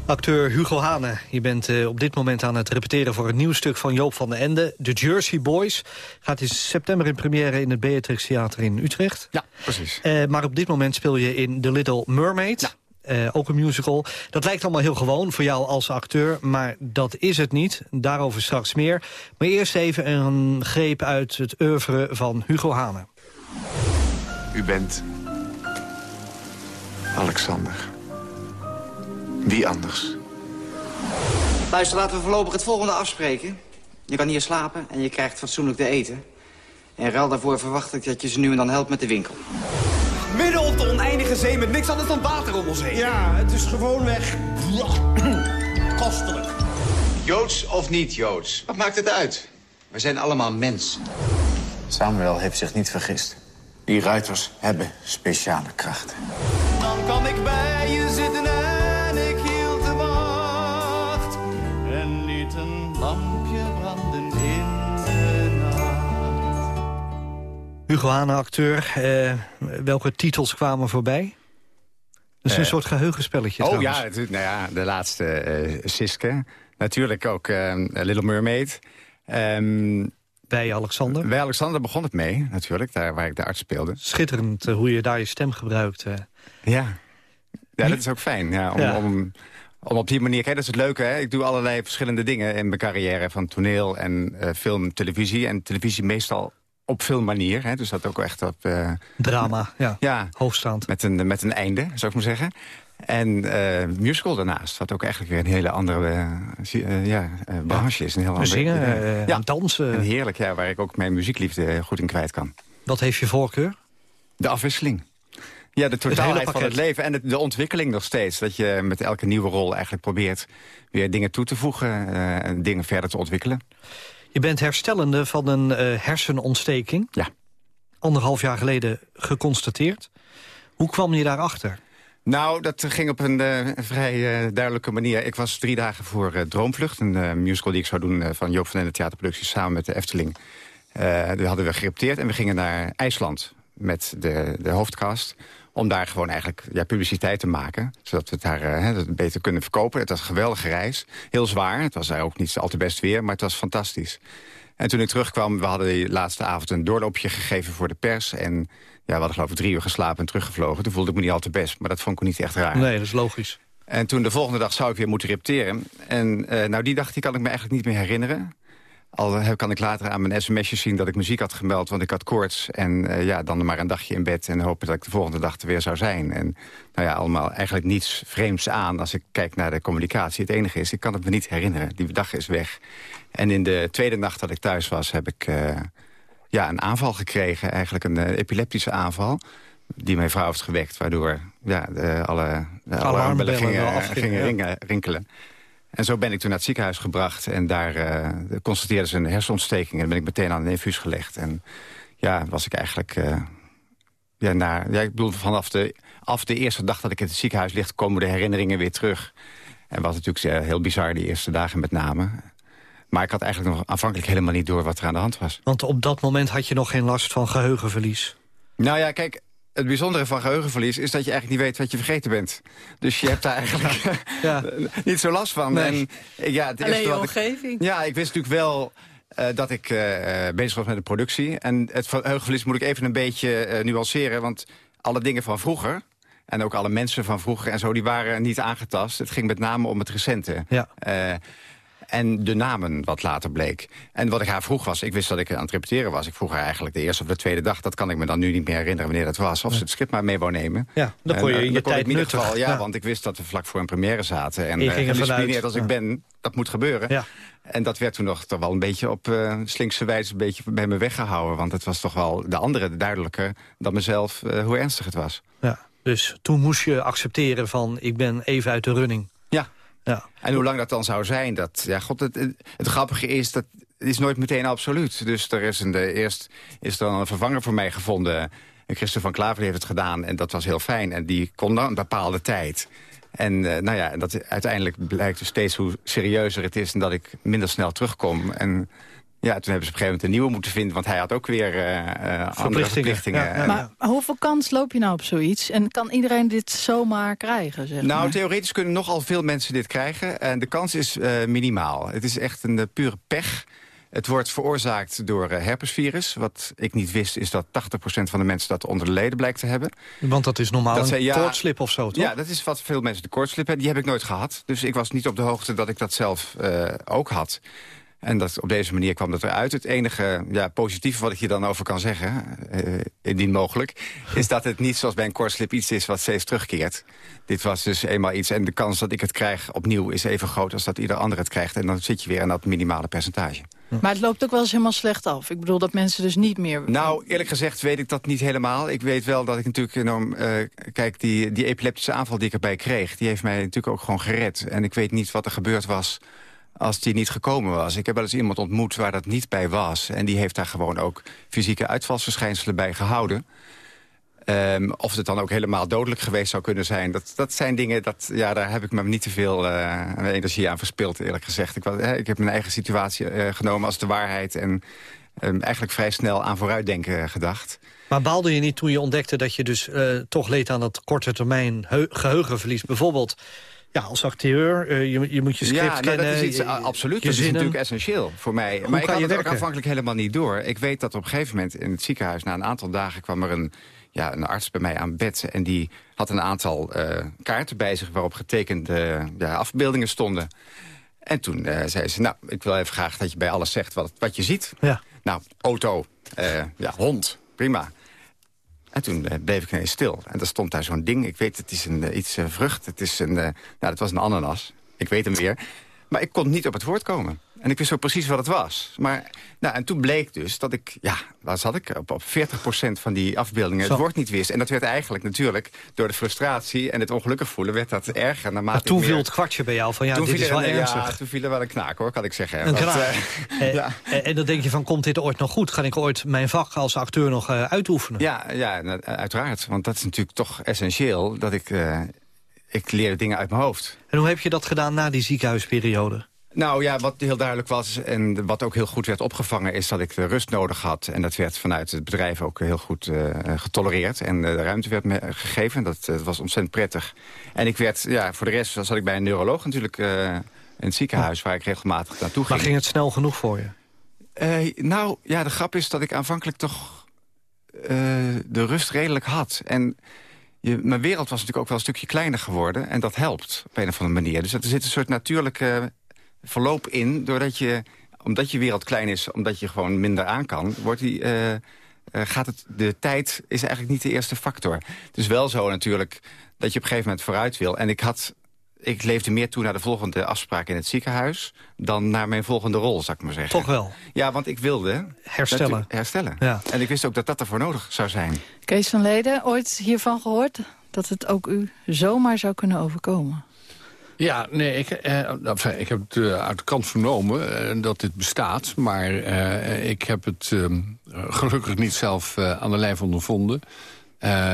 Acteur Hugo Hane, je bent uh, op dit moment aan het repeteren... voor een nieuw stuk van Joop van den Ende. The Jersey Boys gaat in september in première in het Beatrix Theater in Utrecht. Ja, precies. Uh, maar op dit moment speel je in The Little Mermaid. Ja. Uh, ook een musical. Dat lijkt allemaal heel gewoon voor jou als acteur, maar dat is het niet. Daarover straks meer. Maar eerst even een greep uit het oeuvre van Hugo Hane. U bent Alexander. Wie anders? Luister, laten we voorlopig het volgende afspreken. Je kan hier slapen en je krijgt fatsoenlijk te eten. En ruil daarvoor verwacht ik dat je ze nu en dan helpt met de winkel. Midden op de oneindige zee met niks anders dan water om ons heen. Ja, het is gewoonweg... kostelijk. Joods of niet Joods, wat maakt het uit? We zijn allemaal mensen. Samuel heeft zich niet vergist. Die ruiters hebben speciale krachten. Dan kan ik bij Hugo Hane, acteur. Uh, welke titels kwamen voorbij? Dat is een uh, soort geheugenspelletje Oh trouwens. ja, het, nou ja, de laatste uh, Siske. Natuurlijk ook Little Mermaid. Um, bij Alexander? Bij Alexander begon het mee, natuurlijk, daar waar ik de arts speelde. Schitterend uh, hoe je daar je stem gebruikt. Uh. Ja. ja, dat is ook fijn. Ja, om, ja. om, om op die manier... Kijk, dat is het leuke, hè? Ik doe allerlei verschillende dingen in mijn carrière. Van toneel en uh, film, televisie. En televisie meestal op veel manier. Hè? Dus dat ook echt op... Drama, ja. ja. Hoogstaand. Met een, met een einde, zou ik maar zeggen. En uh, musical daarnaast, wat ook eigenlijk weer een hele andere uh, ja, branche is. Een heel andere, Zingen, ja. dansen. En heerlijk, ja, waar ik ook mijn muziekliefde goed in kwijt kan. Wat heeft je voorkeur? De afwisseling. Ja, de totaalheid van het leven en de, de, ontwikkeling nog steeds. Dat je met elke nieuwe rol eigenlijk probeert weer dingen toe te voegen... en dingen verder te ontwikkelen. Je bent herstellende van een hersenontsteking. Ja. Anderhalf jaar geleden geconstateerd. Hoe kwam je daarachter? Nou, dat ging op een uh, vrij uh, duidelijke manier. Ik was drie dagen voor uh, Droomvlucht, een musical die ik zou doen... van Joop van den Theaterproductie samen met de Efteling. die hadden we gerepeteerd en we gingen naar IJsland met de, de hoofdcast... om daar gewoon eigenlijk ja, publiciteit te maken. Zodat we het daar beter kunnen verkopen. Het was een geweldige reis. Heel zwaar. Het was daar ook niet al te best weer, maar het was fantastisch. En toen ik terugkwam, we hadden die laatste avond een doorloopje gegeven voor de pers... en ja, we hadden geloof ik drie uur geslapen en teruggevlogen. Toen voelde ik me niet al te best, maar dat vond ik niet echt raar. Nee, dat is logisch. En toen de volgende dag zou ik weer moeten repeteren. En uh, nou, die dag die kan ik me eigenlijk niet meer herinneren. Al kan ik later aan mijn sms'jes zien dat ik muziek had gemeld... want ik had koorts. En uh, ja, dan maar een dagje in bed en hopen dat ik de volgende dag er weer zou zijn. En nou ja, allemaal eigenlijk niets vreemds aan als ik kijk naar de communicatie. Het enige is, ik kan het me niet herinneren. Die dag is weg. En in de tweede nacht dat ik thuis was, heb ik... Uh, ja, een aanval gekregen, eigenlijk een uh, epileptische aanval... die mijn vrouw heeft gewekt, waardoor ja, de, alle, de alarmbellen gingen, gingen rinkelen. En zo ben ik toen naar het ziekenhuis gebracht... en daar uh, constateerden ze een hersenontsteking... en ben ik meteen aan een infuus gelegd. En ja, was ik eigenlijk... Uh, ja, naar, ja, ik bedoel, vanaf de, af de eerste dag dat ik in het ziekenhuis ligt... komen de herinneringen weer terug. En was natuurlijk heel bizar, die eerste dagen met name... Maar ik had eigenlijk nog aanvankelijk helemaal niet door wat er aan de hand was. Want op dat moment had je nog geen last van geheugenverlies? Nou ja, kijk, het bijzondere van geheugenverlies is dat je eigenlijk niet weet wat je vergeten bent. Dus je hebt daar eigenlijk ja. niet zo last van. Nee. En, ja, het Alleen je wat omgeving. Ik, ja, ik wist natuurlijk wel uh, dat ik uh, bezig was met de productie. En het geheugenverlies moet ik even een beetje uh, nuanceren. Want alle dingen van vroeger... En ook alle mensen van vroeger en zo, die waren niet aangetast. Het ging met name om het recente. Ja. En de namen, wat later bleek. En wat ik haar vroeg was, ik wist dat ik aan het repeteren was. Ik vroeg haar eigenlijk de eerste of de tweede dag. Dat kan ik me dan nu niet meer herinneren wanneer dat was. Of ze het script maar mee wou nemen. Ja, dan kon je en, je kon tijd in. Geval, ja, ja, want ik wist dat we vlak voor een première zaten. En je ging uh, gedisciplineerd als ja. ik ben, dat moet gebeuren. Ja. En dat werd toen nog toch wel een beetje op uh, slinkse wijze een beetje bij me weggehouden. Want het was toch wel de andere duidelijker dan mezelf uh, hoe ernstig het was. Ja, dus toen moest je accepteren van ik ben even uit de running. Ja. Ja. En hoe lang dat dan zou zijn, dat, ja, god, het, het, het grappige is, dat is nooit meteen absoluut. Dus er is een, de, eerst is er een vervanger voor mij gevonden. Christen van Klaver heeft het gedaan en dat was heel fijn. En die kon dan een bepaalde tijd. En uh, nou ja, dat, uiteindelijk blijkt dus steeds hoe serieuzer het is... en dat ik minder snel terugkom. En Ja, toen hebben ze op een gegeven moment een nieuwe moeten vinden... want hij had ook weer uh, andere verplichtingen. Maar hoeveel kans loop je nou op zoiets? En kan iedereen dit zomaar krijgen? Zeg nou, maar? theoretisch kunnen nogal veel mensen dit krijgen. En de kans is minimaal. Het is echt een pure pech. Het wordt veroorzaakt door herpesvirus. Wat ik niet wist is dat 80% van de mensen dat onder de leden blijkt te hebben. Want dat is normaal dat een ja, koortslip of zo, toch? Ja, dat is wat veel mensen de koortslip hebben. Die heb ik nooit gehad. Dus ik was niet op de hoogte dat ik dat zelf uh, ook had. En dat, op deze manier kwam dat eruit. Het enige ja, positieve wat ik je dan over kan zeggen, uh, indien mogelijk... is dat het niet zoals bij een kortslip iets is wat steeds terugkeert. Dit was dus eenmaal iets. En de kans dat ik het krijg opnieuw is even groot als dat ieder ander het krijgt. En dan zit je weer aan dat minimale percentage. Maar het loopt ook wel eens helemaal slecht af. Ik bedoel dat mensen dus niet meer... Nou, eerlijk gezegd weet ik dat niet helemaal. Ik weet wel dat ik natuurlijk enorm... Uh, kijk, die, die epileptische aanval die ik erbij kreeg... die heeft mij natuurlijk ook gewoon gered. En ik weet niet wat er gebeurd was als die niet gekomen was. Ik heb wel eens iemand ontmoet waar dat niet bij was. En die heeft daar gewoon ook fysieke uitvalsverschijnselen bij gehouden. Um, of het dan ook helemaal dodelijk geweest zou kunnen zijn. Dat, dat zijn dingen, dat, ja, daar heb ik me niet te veel uh, energie aan verspild, eerlijk gezegd. Ik, ik heb mijn eigen situatie uh, genomen als de waarheid... en um, eigenlijk vrij snel aan vooruitdenken gedacht. Maar baalde je niet toen je ontdekte dat je dus uh, toch leed aan dat korte termijn geheugenverlies? Bijvoorbeeld ja, als acteur, uh, je, je moet je script ja, kennen. dat is iets, absoluut. Dat is natuurlijk essentieel voor mij. Hoe maar ik had het ook werken? aanvankelijk helemaal niet door. Ik weet dat op een gegeven moment in het ziekenhuis... na een aantal dagen kwam er een, ja, een arts bij mij aan bed... en die had een aantal uh, kaarten bij zich... waarop getekende ja, afbeeldingen stonden. En toen zei ze, nou, ik wil even graag dat je bij alles zegt wat, wat je ziet. Ja. Nou, auto, ja, hond, prima. En toen uh, bleef ik ineens stil. En er stond daar zo'n ding. Ik weet, het is een, uh, iets uh, vrucht. Het is een, nou, dat was een ananas. Ik weet hem weer. Maar ik kon niet op het woord komen. En ik wist ook precies wat het was. Maar, nou, en toen bleek dus dat ik, ja, waar zat ik? Op, op 40% van die afbeeldingen Zo. het woord niet wist. En dat werd eigenlijk natuurlijk door de frustratie en het ongelukkig voelen... werd dat erger naarmate Maar toen meer- viel het kwartje bij jou van ja, Toen dit viel is er wel een- ernstig. Ja, toen viel er wel een knaak, hoor, kan ik zeggen. Een Want, knaak. eh, Eh, ja. eh, En dan denk je van, komt dit ooit nog goed? Ga ik ooit mijn vak als acteur nog uitoefenen? Ja, ja, uiteraard. Want dat is natuurlijk toch essentieel. Dat ik, eh, ik leer dingen uit mijn hoofd. En hoe heb je dat gedaan na die ziekenhuisperiode? Nou ja, wat heel duidelijk was en wat ook heel goed werd opgevangen... is dat ik de rust nodig had. En dat werd vanuit het bedrijf ook heel goed eh, getolereerd. En eh, de ruimte werd me gegeven. Dat, eh, was ontzettend prettig. En ik werd, ja, voor de rest zat ik bij een neuroloog natuurlijk... in het ziekenhuis waar ik regelmatig naartoe ging. Maar ging het snel genoeg voor je? Nou, ja, de grap is dat ik aanvankelijk toch de rust redelijk had. En je, mijn wereld was natuurlijk ook wel een stukje kleiner geworden. En dat helpt op een of andere manier. Dus er zit een soort natuurlijke verloop in. Doordat je, omdat je wereld klein is, omdat je gewoon minder aan kan... Wordt die, eh, eh, gaat het, de tijd is eigenlijk niet de eerste factor. Het is wel zo natuurlijk dat je op een gegeven moment vooruit wil. En ik had... Ik leefde meer toe naar de volgende afspraak in het ziekenhuis... dan naar mijn volgende rol, zou ik maar zeggen. Toch wel? Ja, want ik wilde... Herstellen. Herstellen. Ja. En ik wist ook dat dat ervoor nodig zou zijn. Kees van Leden, ooit hiervan gehoord? Dat het ook u zomaar zou kunnen overkomen? Ja, nee, ik, eh, enfin, ik heb het eh, uit de kant vernomen eh, dat dit bestaat. Maar eh, ik heb het eh, gelukkig niet zelf aan de lijf ondervonden.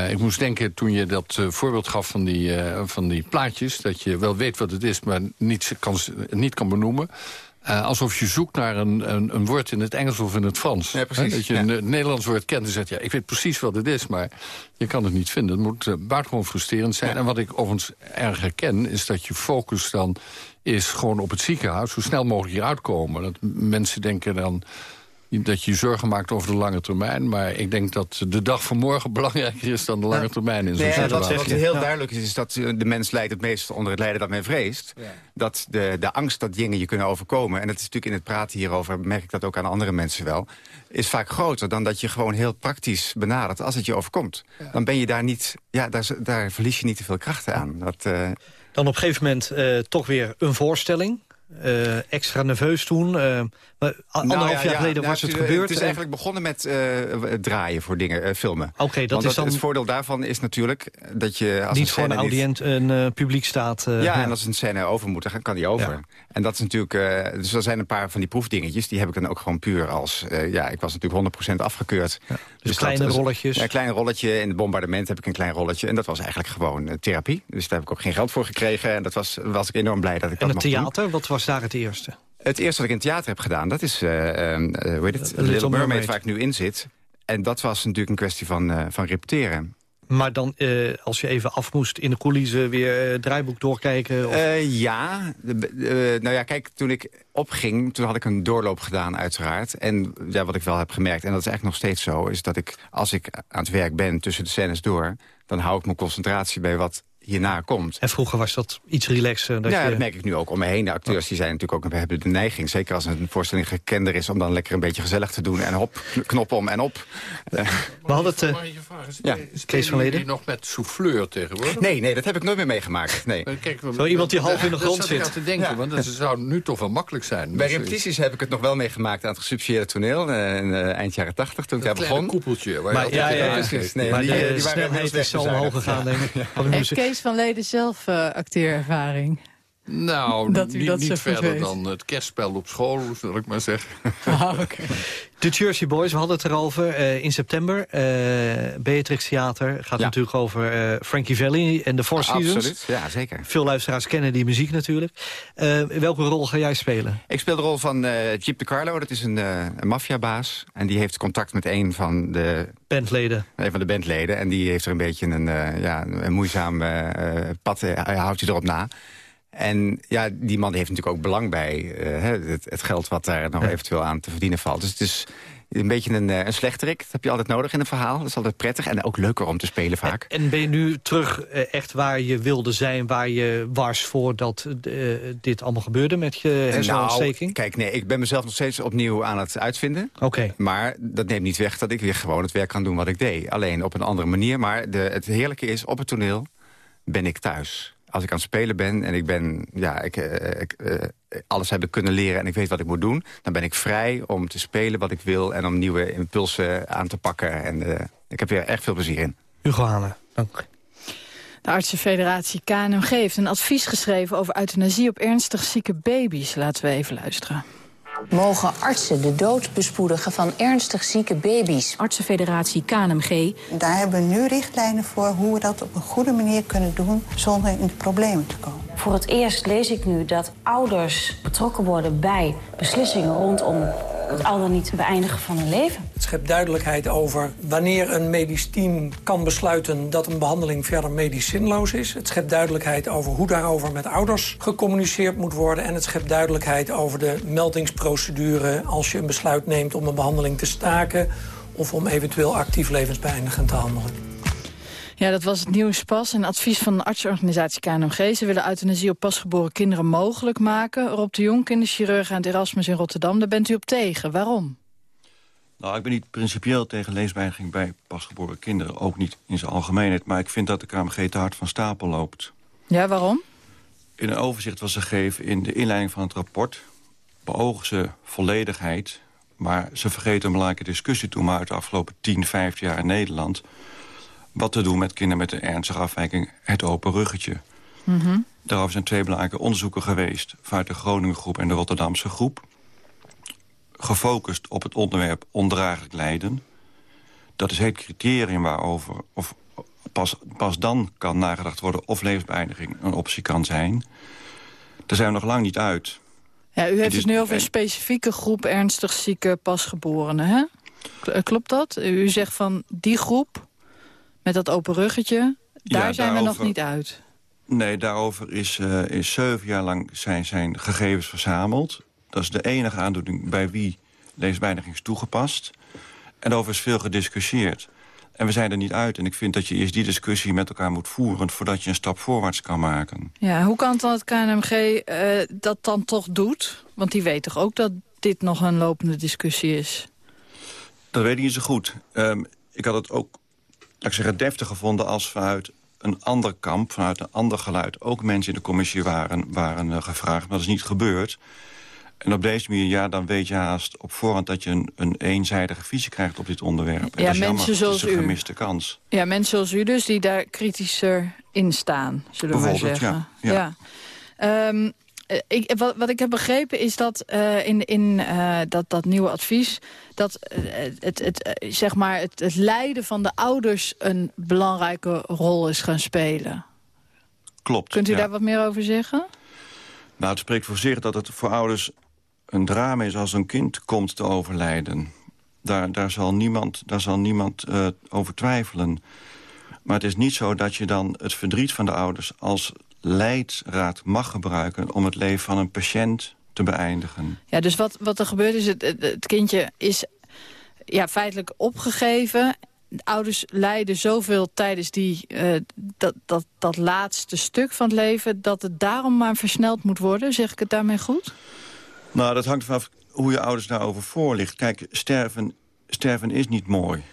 Ik moest denken toen je dat voorbeeld gaf van die, van die plaatjes... dat je wel weet wat het is, maar niet kan, niet kan benoemen. Eh, alsof je zoekt naar een, een, een woord in het Engels of in het Frans. Ja, precies, Hè, dat je ja. een eh, Nederlands woord kent en zegt... ja, ik weet precies wat het is, maar je kan het niet vinden. Het moet uh, buitengewoon frustrerend zijn. En wat ik overigens erg herken, is dat je focus dan is gewoon op het ziekenhuis... zo snel mogelijk hier uitkomen. Dat mensen denken dan dat je je zorgen maakt over de lange termijn. Maar ik denk dat de dag van morgen belangrijker is dan de lange termijn in zo'n Nee, wat, situatie. wat heel duidelijk is, is dat eh, de mens leidt het meest onder het lijden dat men vreest. Dat de, de angst dat dingen je kunnen overkomen... en dat is natuurlijk in het praten hierover, merk ik dat ook aan andere mensen wel... is vaak groter dan dat je gewoon heel praktisch benadert als het je overkomt. Dan ben je daar niet, ja, daar, daar verlies je niet te veel krachten aan. Dat, eh, Dan op een gegeven moment eh, toch weer een voorstelling. Eh, extra nerveus toen. eh, maar anderhalf Nou ja, jaar ja, geleden nou, was het gebeurd. Het is en- eigenlijk begonnen met eh, draaien voor dingen, filmen. Oké, dat Want is dan Het voordeel daarvan is natuurlijk dat je... Als niet een voor een niet- audient een publiek staat. ja, en als een scène over moet, dan kan die over. Ja. En dat is natuurlijk... eh, dus er zijn een paar van die proefdingetjes. Die heb ik dan ook gewoon puur als... eh, ja, ik was natuurlijk 100% afgekeurd. dus kleine dat- rolletjes. Ja, een klein rolletje. In het bombardement heb ik een klein rolletje. En dat was eigenlijk gewoon eh, therapie. Dus daar heb ik ook geen geld voor gekregen. En dat was, was ik enorm blij dat ik En dat het mocht doen. theater, wat was daar het eerste? Het eerste wat ik in het theater heb gedaan, dat is hoe heet het? Little, Mermaid, waar ik nu in zit. En dat was natuurlijk een kwestie van, van repeteren. Maar dan, uh, als je even af moest in de coulissen... weer uh, draaiboek doorkijken? Of... Uh, ja. nou ja, kijk, toen ik opging... toen had ik een doorloop gedaan, uiteraard. En ja, wat ik wel heb gemerkt, en dat is eigenlijk nog steeds zo... is dat ik, als ik aan het werk ben tussen de scènes door... dan hou ik mijn concentratie bij wat hierna komt. En vroeger was dat iets relaxer? Dat ja, je... dat merk ik nu ook om me heen. De acteurs die zijn natuurlijk ook, we hebben de neiging... zeker als een voorstelling gekender is... om dan lekker een beetje gezellig te doen. En hop, knop om en op. We hadden het... Uh, ja. Kees van Leden? nog met souffleur tegenwoordig? Nee, nee, dat heb ik nooit meer meegemaakt. Nee. Kijk, Zo iemand die half in de grond zit. Dat te denken, ja. want dat zou nu toch wel makkelijk zijn. Bij repetities heb ik het nog wel meegemaakt aan het gesubsidieerde toneel. Uh, in, uh, eind jaren tachtig, toen ik daar begon. Een koepeltje. Waar maar, je ja, ja, precies. Nee, maar die, de die snelheid is zo omhoog gegaan, denk ik. Van Leden zelf uh, acteerervaring? Nou, dat u niet, dat niet verder weet. dan het kerstspel op school, zal ik maar zeggen. Ah, okay. De Jersey Boys, we hadden het erover uh, in september. Uh, Beatrix Theater gaat ja. natuurlijk over uh, Frankie Valli en de Four ah, Seasons. Absoluut, ja zeker. Veel luisteraars kennen die muziek natuurlijk. welke rol ga jij spelen? Ik speel de rol van Jeep de Carlo, dat is een, een maffiabaas. En die heeft contact met een van de... Bandleden. Een van de bandleden. En die heeft er een beetje een, ja, een moeizaam pad, houdt hij erop na. En ja, die man heeft natuurlijk ook belang bij uh, het, het, geld wat daar nog ja. eventueel aan te verdienen valt. Dus het is een beetje een, een slechterik. Dat heb je altijd nodig in een verhaal. Dat is altijd prettig en ook leuker om te spelen vaak. En, en ben je nu terug uh, echt waar je wilde zijn, waar je was voordat uh, dit allemaal gebeurde met je hersenontsteking? Nou, kijk, nee, ik ben mezelf nog steeds opnieuw aan het uitvinden. Oké. Okay. Maar dat neemt niet weg dat ik weer gewoon het werk kan doen wat ik deed. Alleen op een andere manier. Maar de, het heerlijke is, op het toneel ben ik thuis als ik aan het spelen ben en ik ben, ja, ik, uh, ik uh, alles heb ik kunnen leren en ik weet wat ik moet doen, dan ben ik vrij om te spelen wat ik wil en om nieuwe impulsen aan te pakken. En uh, ik heb er echt veel plezier in. Hugo Hane, dank. De artsenfederatie KNMG heeft een advies geschreven over euthanasie op ernstig zieke baby's. Laten we even luisteren. Mogen artsen de dood bespoedigen van ernstig zieke baby's? Artsenfederatie KNMG. Daar hebben we nu richtlijnen voor hoe we dat op een goede manier kunnen doen... zonder in de problemen te komen. Voor het eerst lees ik nu dat ouders betrokken worden bij beslissingen rondom het al dan niet beëindigen van een leven. Het schept duidelijkheid over wanneer een medisch team kan besluiten dat een behandeling verder medisch zinloos is. Het schept duidelijkheid over hoe daarover met ouders gecommuniceerd moet worden. En het schept duidelijkheid over de meldingsprocedure als je een besluit neemt om een behandeling te staken of om eventueel actief levensbeëindigend te handelen. Ja, dat was het nieuws pas. Een advies van de artsorganisatie KNMG. Ze willen euthanasie op pasgeboren kinderen mogelijk maken. Rob de Jong, kinderchirurg aan het Erasmus in Rotterdam. Daar bent u op tegen. Waarom? Nou, ik ben niet principieel tegen leeswijziging bij pasgeboren kinderen. Ook niet in zijn algemeenheid. Maar ik vind dat de KMG te hard van stapel loopt. Ja, waarom? In een overzicht wat ze geven in de inleiding van het rapport... beogen ze volledigheid... maar ze vergeten een belangrijke discussie toen... maar uit de afgelopen 10, 15 jaar in Nederland wat te doen met kinderen met een ernstige afwijking, het open ruggetje. Mm -hmm. Daarover zijn twee belangrijke onderzoeken geweest... vanuit de Groningen groep en de Rotterdamse groep. Gefocust op het onderwerp ondraaglijk lijden. Dat is het criterium waarover of pas, pas dan kan nagedacht worden... of levensbeëindiging een optie kan zijn. Daar zijn we nog lang niet uit. Ja, u heeft het nu over een specifieke groep ernstig zieke pasgeborenen, hè? Klopt dat? U zegt van die groep met dat open ruggetje, daar ja, zijn we nog niet uit. Nee, daarover is, uh, is zeven jaar lang zijn, zijn gegevens verzameld. Dat is de enige aandoening bij wie levensbeëindiging is toegepast. En daarover is veel gediscussieerd. En we zijn er niet uit. En ik vind dat je eerst die discussie met elkaar moet voeren... voordat je een stap voorwaarts kan maken. Ja, hoe kan het dan het KNMG uh, dat dan toch doet? Want die weet toch ook dat dit nog een lopende discussie is? Dat weet ik niet zo goed. Um, ik had het ook laat ik zeggen, deftig gevonden als vanuit een ander kamp, vanuit een ander geluid... ook mensen in de commissie waren, waren uh, gevraagd. Maar dat is niet gebeurd. En op deze manier, ja, dan weet je haast op voorhand... dat je een, een eenzijdige visie krijgt op dit onderwerp. En ja, dat is mensen jammer, zoals is een u. gemiste kans. Ja, mensen zoals u dus, die daar kritischer in staan, zullen we maar zeggen. Ja, ja. ja. Um, ik, wat, wat, ik heb begrepen is dat uh, in, in uh, dat, dat nieuwe advies... dat uh, het, het, zeg maar het, het lijden van de ouders een belangrijke rol is gaan spelen. Klopt. Kunt u ja. daar wat meer over zeggen? Nou, het spreekt voor zich dat het voor ouders een drama is als een kind komt te overlijden. Daar, daar zal niemand, daar zal niemand uh, over twijfelen. Maar het is niet zo dat je dan het verdriet van de ouders... als leidraad mag gebruiken om het leven van een patiënt te beëindigen. Ja, dus wat, wat er gebeurt is, het, het kindje is ja, feitelijk opgegeven de ouders lijden zoveel tijdens die, uh, dat, dat, dat laatste stuk van het leven... dat het daarom maar versneld moet worden. Zeg ik het daarmee goed? Nou, dat hangt vanaf hoe je ouders daarover voorligt. Kijk, sterven, sterven is niet mooi.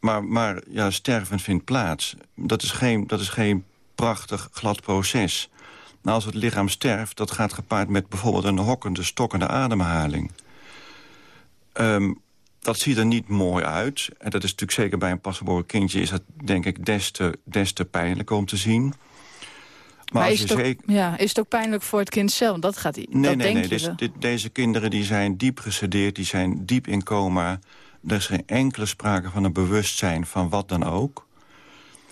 Maar, maar ja, sterven vindt plaats. Dat is geen, dat is geen prachtig, glad proces. Nou, als het lichaam sterft, dat gaat gepaard met bijvoorbeeld... een hokkende, stokkende ademhaling. Um, dat ziet er niet mooi uit. En dat is natuurlijk zeker bij een pasgeboren kindje... is dat denk ik des te, des te pijnlijk om te zien. Maar, is, het ook, zeker... ja, is het ook pijnlijk voor het kind zelf? Dat gaat Nee, dat nee, denk nee. Deze, dit, deze kinderen die zijn diep gesedeerd, die zijn diep in coma. Er is geen enkele sprake van een bewustzijn van wat dan ook.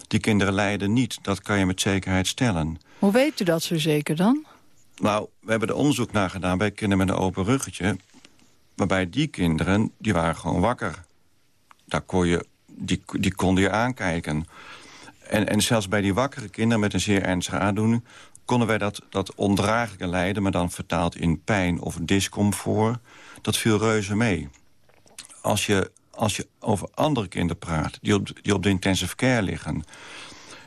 Die kinderen lijden niet, dat kan je met zekerheid stellen. Hoe weet u dat zo zeker dan? Nou, we hebben er onderzoek naar gedaan bij kinderen met een open ruggetje. Waarbij die kinderen, die waren gewoon wakker. Daar kon je, die, die konden je aankijken. En, en zelfs bij die wakkere kinderen met een zeer ernstige aandoening... konden wij dat, dat ondraaglijke lijden, maar dan vertaald in pijn of discomfort... dat viel reuze mee. Als je, als je over andere kinderen praat, die op, die op de intensive care liggen...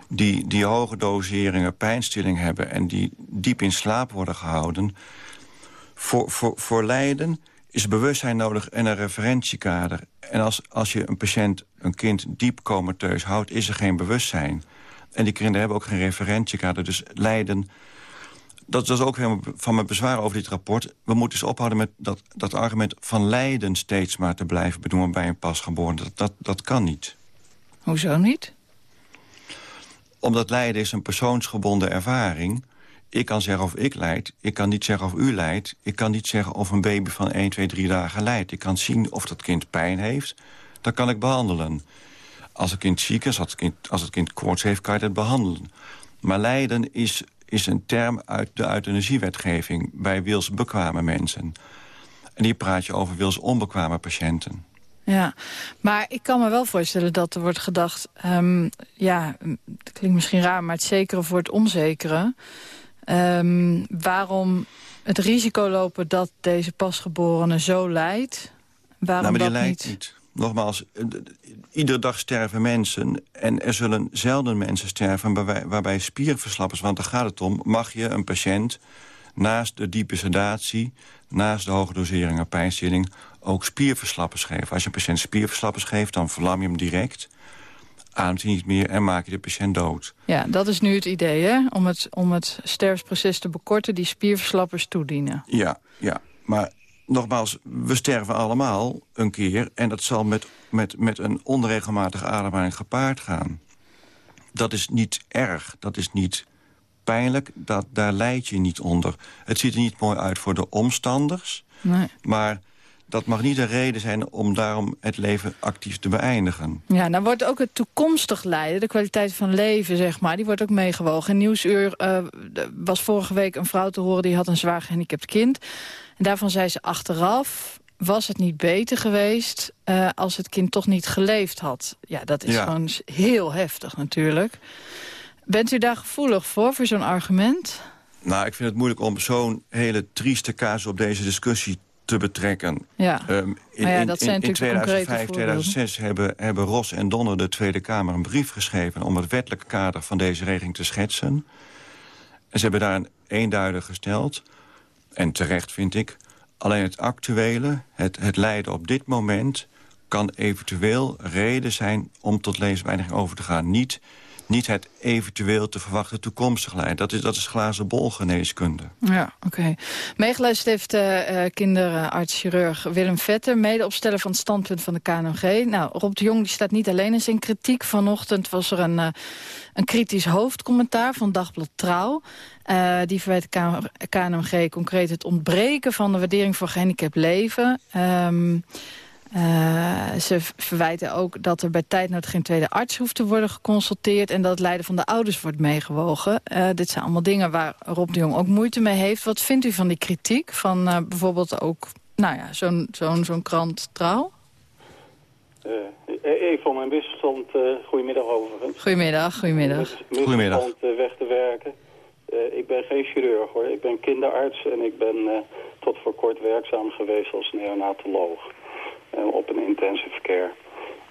Die, die hoge doseringen pijnstilling hebben... en die diep in slaap worden gehouden... voor, voor, voor lijden is bewustzijn nodig en een referentiekader. En als, als je een patiënt, een kind diep comateus houdt... is er geen bewustzijn. En die kinderen hebben ook geen referentiekader. Dus lijden... Dat, is ook helemaal van mijn bezwaar over dit rapport. We moeten eens ophouden met dat, dat argument van lijden steeds maar te blijven benoemen bij een pasgeboren. Dat, dat, dat kan niet. Hoezo niet? Omdat lijden is een persoonsgebonden ervaring ik kan zeggen of ik leid. Ik kan niet zeggen of u leidt. Ik kan niet zeggen of een baby van 1, 2, 3 dagen leidt. Ik kan zien of dat kind pijn heeft. Dat kan ik behandelen. Als het kind ziek is, als het kind, koorts heeft, kan je het behandelen. Maar lijden is, is een term uit de euthanasiewetgeving... bij wilsbekwame mensen. En hier praat je over wilsonbekwame patiënten. Ja, maar ik kan me wel voorstellen dat er wordt gedacht... Um, ja, het klinkt misschien raar, maar het zekere voor het onzekere... Um, waarom het risico lopen dat deze pasgeborene zo lijdt? Waarom nou, maar die dat lijdt niet? Nogmaals, eh, iedere dag sterven mensen... en er zullen zelden mensen sterven waarbij, waarbij spierverslappers... want daar gaat het om, mag je een patiënt naast de diepe sedatie... naast de hoge dosering aan pijnstilling ook spierverslappers geven. Als je een patiënt spierverslappers geeft, dan verlam je hem direct ademt hij niet meer en maak je de patiënt dood. Ja, dat is nu het idee, hè? Om het, om het sterfproces te bekorten, die spierverslappers toedienen. Ja, ja. Maar nogmaals, we sterven allemaal een keer... en dat zal met, met, met een onregelmatige ademhaling gepaard gaan. Dat is niet erg, dat is niet pijnlijk, dat, daar leid je niet onder. Het ziet er niet mooi uit voor de omstanders... Nee. maar dat mag niet een reden zijn om daarom het leven actief te beëindigen. Ja, dan wordt ook het toekomstig lijden, de kwaliteit van leven, zeg maar... die wordt ook meegewogen. In Nieuwsuur uh, was vorige week een vrouw te horen... die had een zwaar gehandicapt kind. En daarvan zei ze achteraf... was het niet beter geweest uh, als het kind toch niet geleefd had? Ja, dat is gewoon heel heftig natuurlijk. Bent u daar gevoelig voor, voor zo'n argument? Nou, ik vind het moeilijk om zo'n hele trieste kaas op deze discussie te betrekken. Ja. Um, in, ja, dat zijn in, in 2005, 2006 hebben, hebben Ros en Donner de Tweede Kamer een brief geschreven... om het wettelijke kader van deze regeling te schetsen. En ze hebben daar een eenduidig gesteld. En terecht vind ik. Alleen het actuele, het, het lijden op dit moment... kan eventueel reden zijn om tot levensbeëindiging over te gaan. Niet niet het eventueel te verwachten toekomstig lijden. Dat is, dat is glazen bol geneeskunde. Ja, oké. Okay. Meegeluisterd heeft uh, kinderarts-chirurg Willem Vetter... medeopsteller van het standpunt van de KNG. Nou, Rob de Jong die staat niet alleen in zijn kritiek. Vanochtend was er een, uh, een kritisch hoofdcommentaar van Dagblad Trouw. Die verwijt de KNMG concreet het ontbreken van de waardering voor gehandicapt leven... Um, Eh, ze verwijten ook dat er bij tijdnood geen tweede arts hoeft te worden geconsulteerd... en dat het lijden van de ouders wordt meegewogen. Uh, dit zijn allemaal dingen waar Rob de Jong ook moeite mee heeft. Wat vindt u van die kritiek van uh, bijvoorbeeld ook nou ja, zo'n zo'n zo'n krant Trouw? even van mijn wisselstand, goedemiddag overigens. Goedemiddag, goedemiddag. Goedemiddag. weg te werken. ik ben geen chirurg hoor, ik ben kinderarts en ik ben tot voor kort werkzaam geweest als neonatoloog. Eh, op een intensive care.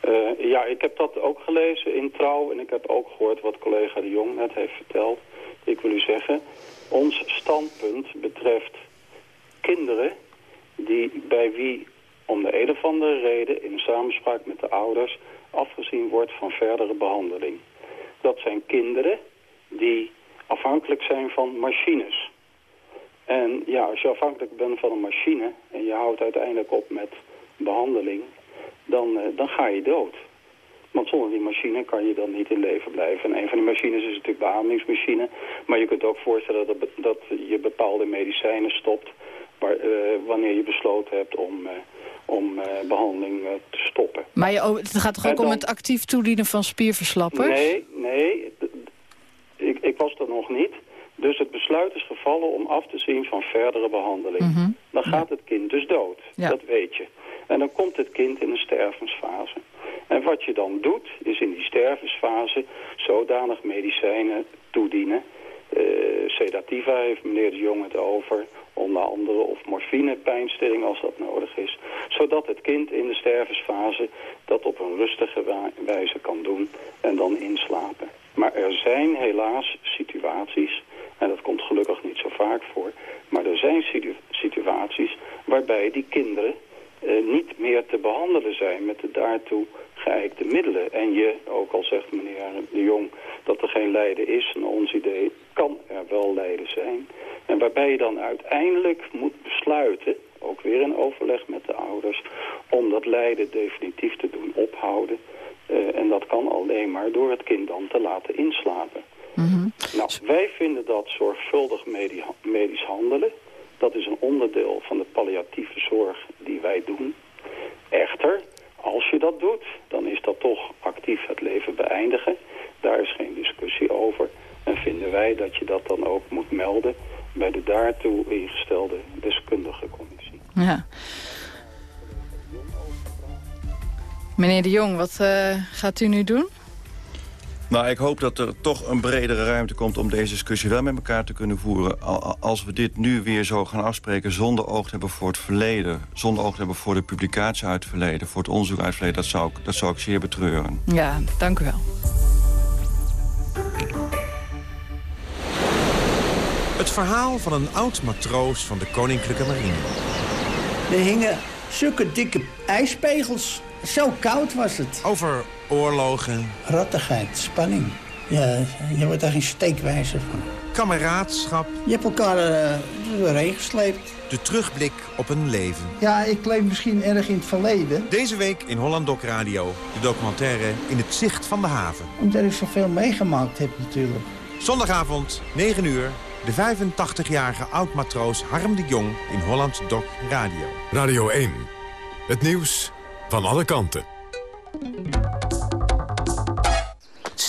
Uh, ja, ik heb dat ook gelezen in Trouw en ik heb ook gehoord wat collega de Jong net heeft verteld. Ik wil u zeggen, ons standpunt betreft kinderen die, bij wie om de een of andere reden in samenspraak met de ouders afgezien wordt van verdere behandeling. Dat zijn kinderen die afhankelijk zijn van machines. En ja, als je afhankelijk bent van een machine en je houdt uiteindelijk op met behandeling, dan, uh, dan ga je dood. Want zonder die machine kan je dan niet in leven blijven. En een van die machines is natuurlijk de beademingsmachine. Maar je kunt ook voorstellen dat, dat je bepaalde medicijnen stopt... Waar, uh, wanneer je besloten hebt om, uh, om behandeling te stoppen. Maar je, het gaat toch ook dan, om het actief toedienen van spierverslappers? Nee, nee. Ik, ik was er nog niet. Dus het besluit is gevallen om af te zien van verdere behandeling. Mm -hmm. Dan gaat het kind dus dood. Ja. Dat weet je. En dan komt het kind in een stervensfase. En wat je dan doet, is in die stervensfase zodanig medicijnen toedienen. Uh, sedativa heeft meneer de Jong het over, onder andere, of morfine, pijnstilling als dat nodig is. Zodat het kind in de stervensfase dat op een rustige wijze kan doen en dan inslapen. Maar er zijn helaas situaties, en dat komt gelukkig niet zo vaak voor, maar er zijn situ situaties waarbij die kinderen niet meer te behandelen zijn met de daartoe geëikte middelen. En je, ook al zegt meneer de Jong dat er geen lijden is, naar ons idee kan er wel lijden zijn. En waarbij je dan uiteindelijk moet besluiten, ook weer in overleg met de ouders, om dat lijden definitief te doen ophouden. Uh, en dat kan alleen maar door het kind dan te laten inslapen. Mm -hmm. Nou, wij vinden dat zorgvuldig medisch handelen. Dat is een onderdeel van de palliatieve zorg die wij doen. Echter, als je dat doet, dan is dat toch actief het leven beëindigen. Daar is geen discussie over. En vinden wij dat je dat dan ook moet melden bij de daartoe ingestelde deskundige commissie. Ja. Meneer de Jong, wat uh, gaat u nu doen? Nou, ik hoop dat er toch een bredere ruimte komt om deze discussie wel met elkaar te kunnen voeren. Als we dit nu weer zo gaan afspreken zonder oog te hebben voor het verleden... zonder oog te hebben voor de publicatie uit het verleden, voor het onderzoek uit het verleden... dat zou ik, dat zou ik zeer betreuren. Ja, dank u wel. Het verhaal van een oud-matroos van de Koninklijke Marine. Er hingen zulke dikke ijspegels. Zo koud was het. Over oorlogen. Rattigheid, spanning. Ja, je wordt daar geen steekwijzer van. Kameraadschap. Je hebt elkaar uh, doorheen gesleept. De terugblik op een leven. Ja, ik leef misschien erg in het verleden. Deze week in Holland Doc Radio. De documentaire In het zicht van de haven. Omdat ik zoveel meegemaakt heb natuurlijk. Zondagavond, 9 uur. De 85-jarige oud-matroos Harm de Jong in Holland Doc Radio. Radio 1. Het nieuws van alle kanten.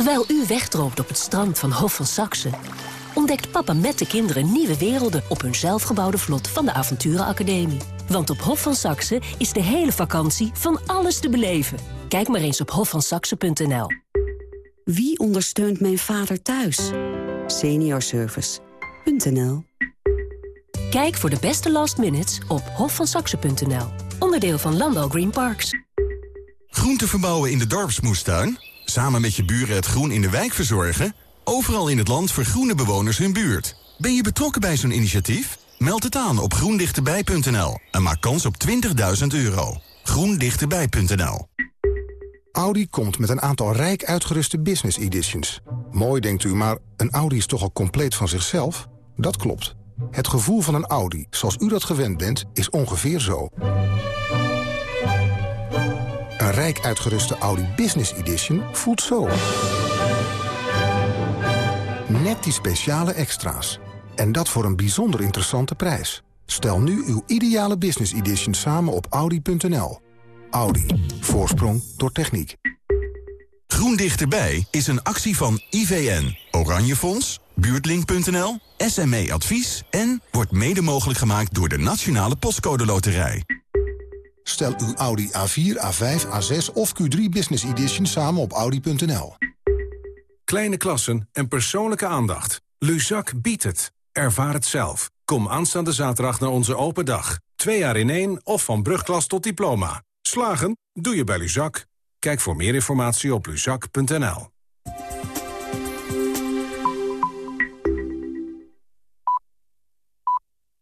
Terwijl u wegdroomt op het strand van Hof van Saxe... ontdekt papa met de kinderen nieuwe werelden... op hun zelfgebouwde vlot van de Avonturenacademie. Want op Hof van Saxe is de hele vakantie van alles te beleven. Kijk maar eens op hofvansaxe.nl. Wie ondersteunt mijn vader thuis? Seniorservice.nl Kijk voor de beste last minutes op hofvansaxe.nl. Onderdeel van Landal Green Parks. Groente verbouwen in de dorpsmoestuin? Samen met je buren het groen in de wijk verzorgen? Overal in het land vergroenen bewoners hun buurt. Ben je betrokken bij zo'n initiatief? Meld het aan op groendichterbij.nl en maak kans op 20.000 euro. groendichterbij.nl Audi komt met een aantal rijk uitgeruste business editions. Mooi denkt u, maar een Audi is toch al compleet van zichzelf? Dat klopt. Het gevoel van een Audi, zoals u dat gewend bent, is ongeveer zo. Rijk uitgeruste Audi Business Edition voelt zo. Net die speciale extra's. En dat voor een bijzonder interessante prijs. Stel nu uw ideale Business Edition samen op Audi.nl. Audi. Voorsprong door techniek. Groen Dichterbij is een actie van IVN, Oranje Fonds, Buurtlink.nl, SME Advies... en wordt mede mogelijk gemaakt door de Nationale Postcode Loterij. Stel uw Audi A4, A5, A6 of Q3 Business Edition samen op Audi.nl. Kleine klassen en persoonlijke aandacht. Luzak biedt het. Ervaar het zelf. Kom aanstaande zaterdag naar onze open dag. Twee jaar in één of van brugklas tot diploma. Slagen? Doe je bij Luzak. Kijk voor meer informatie op luzak.nl.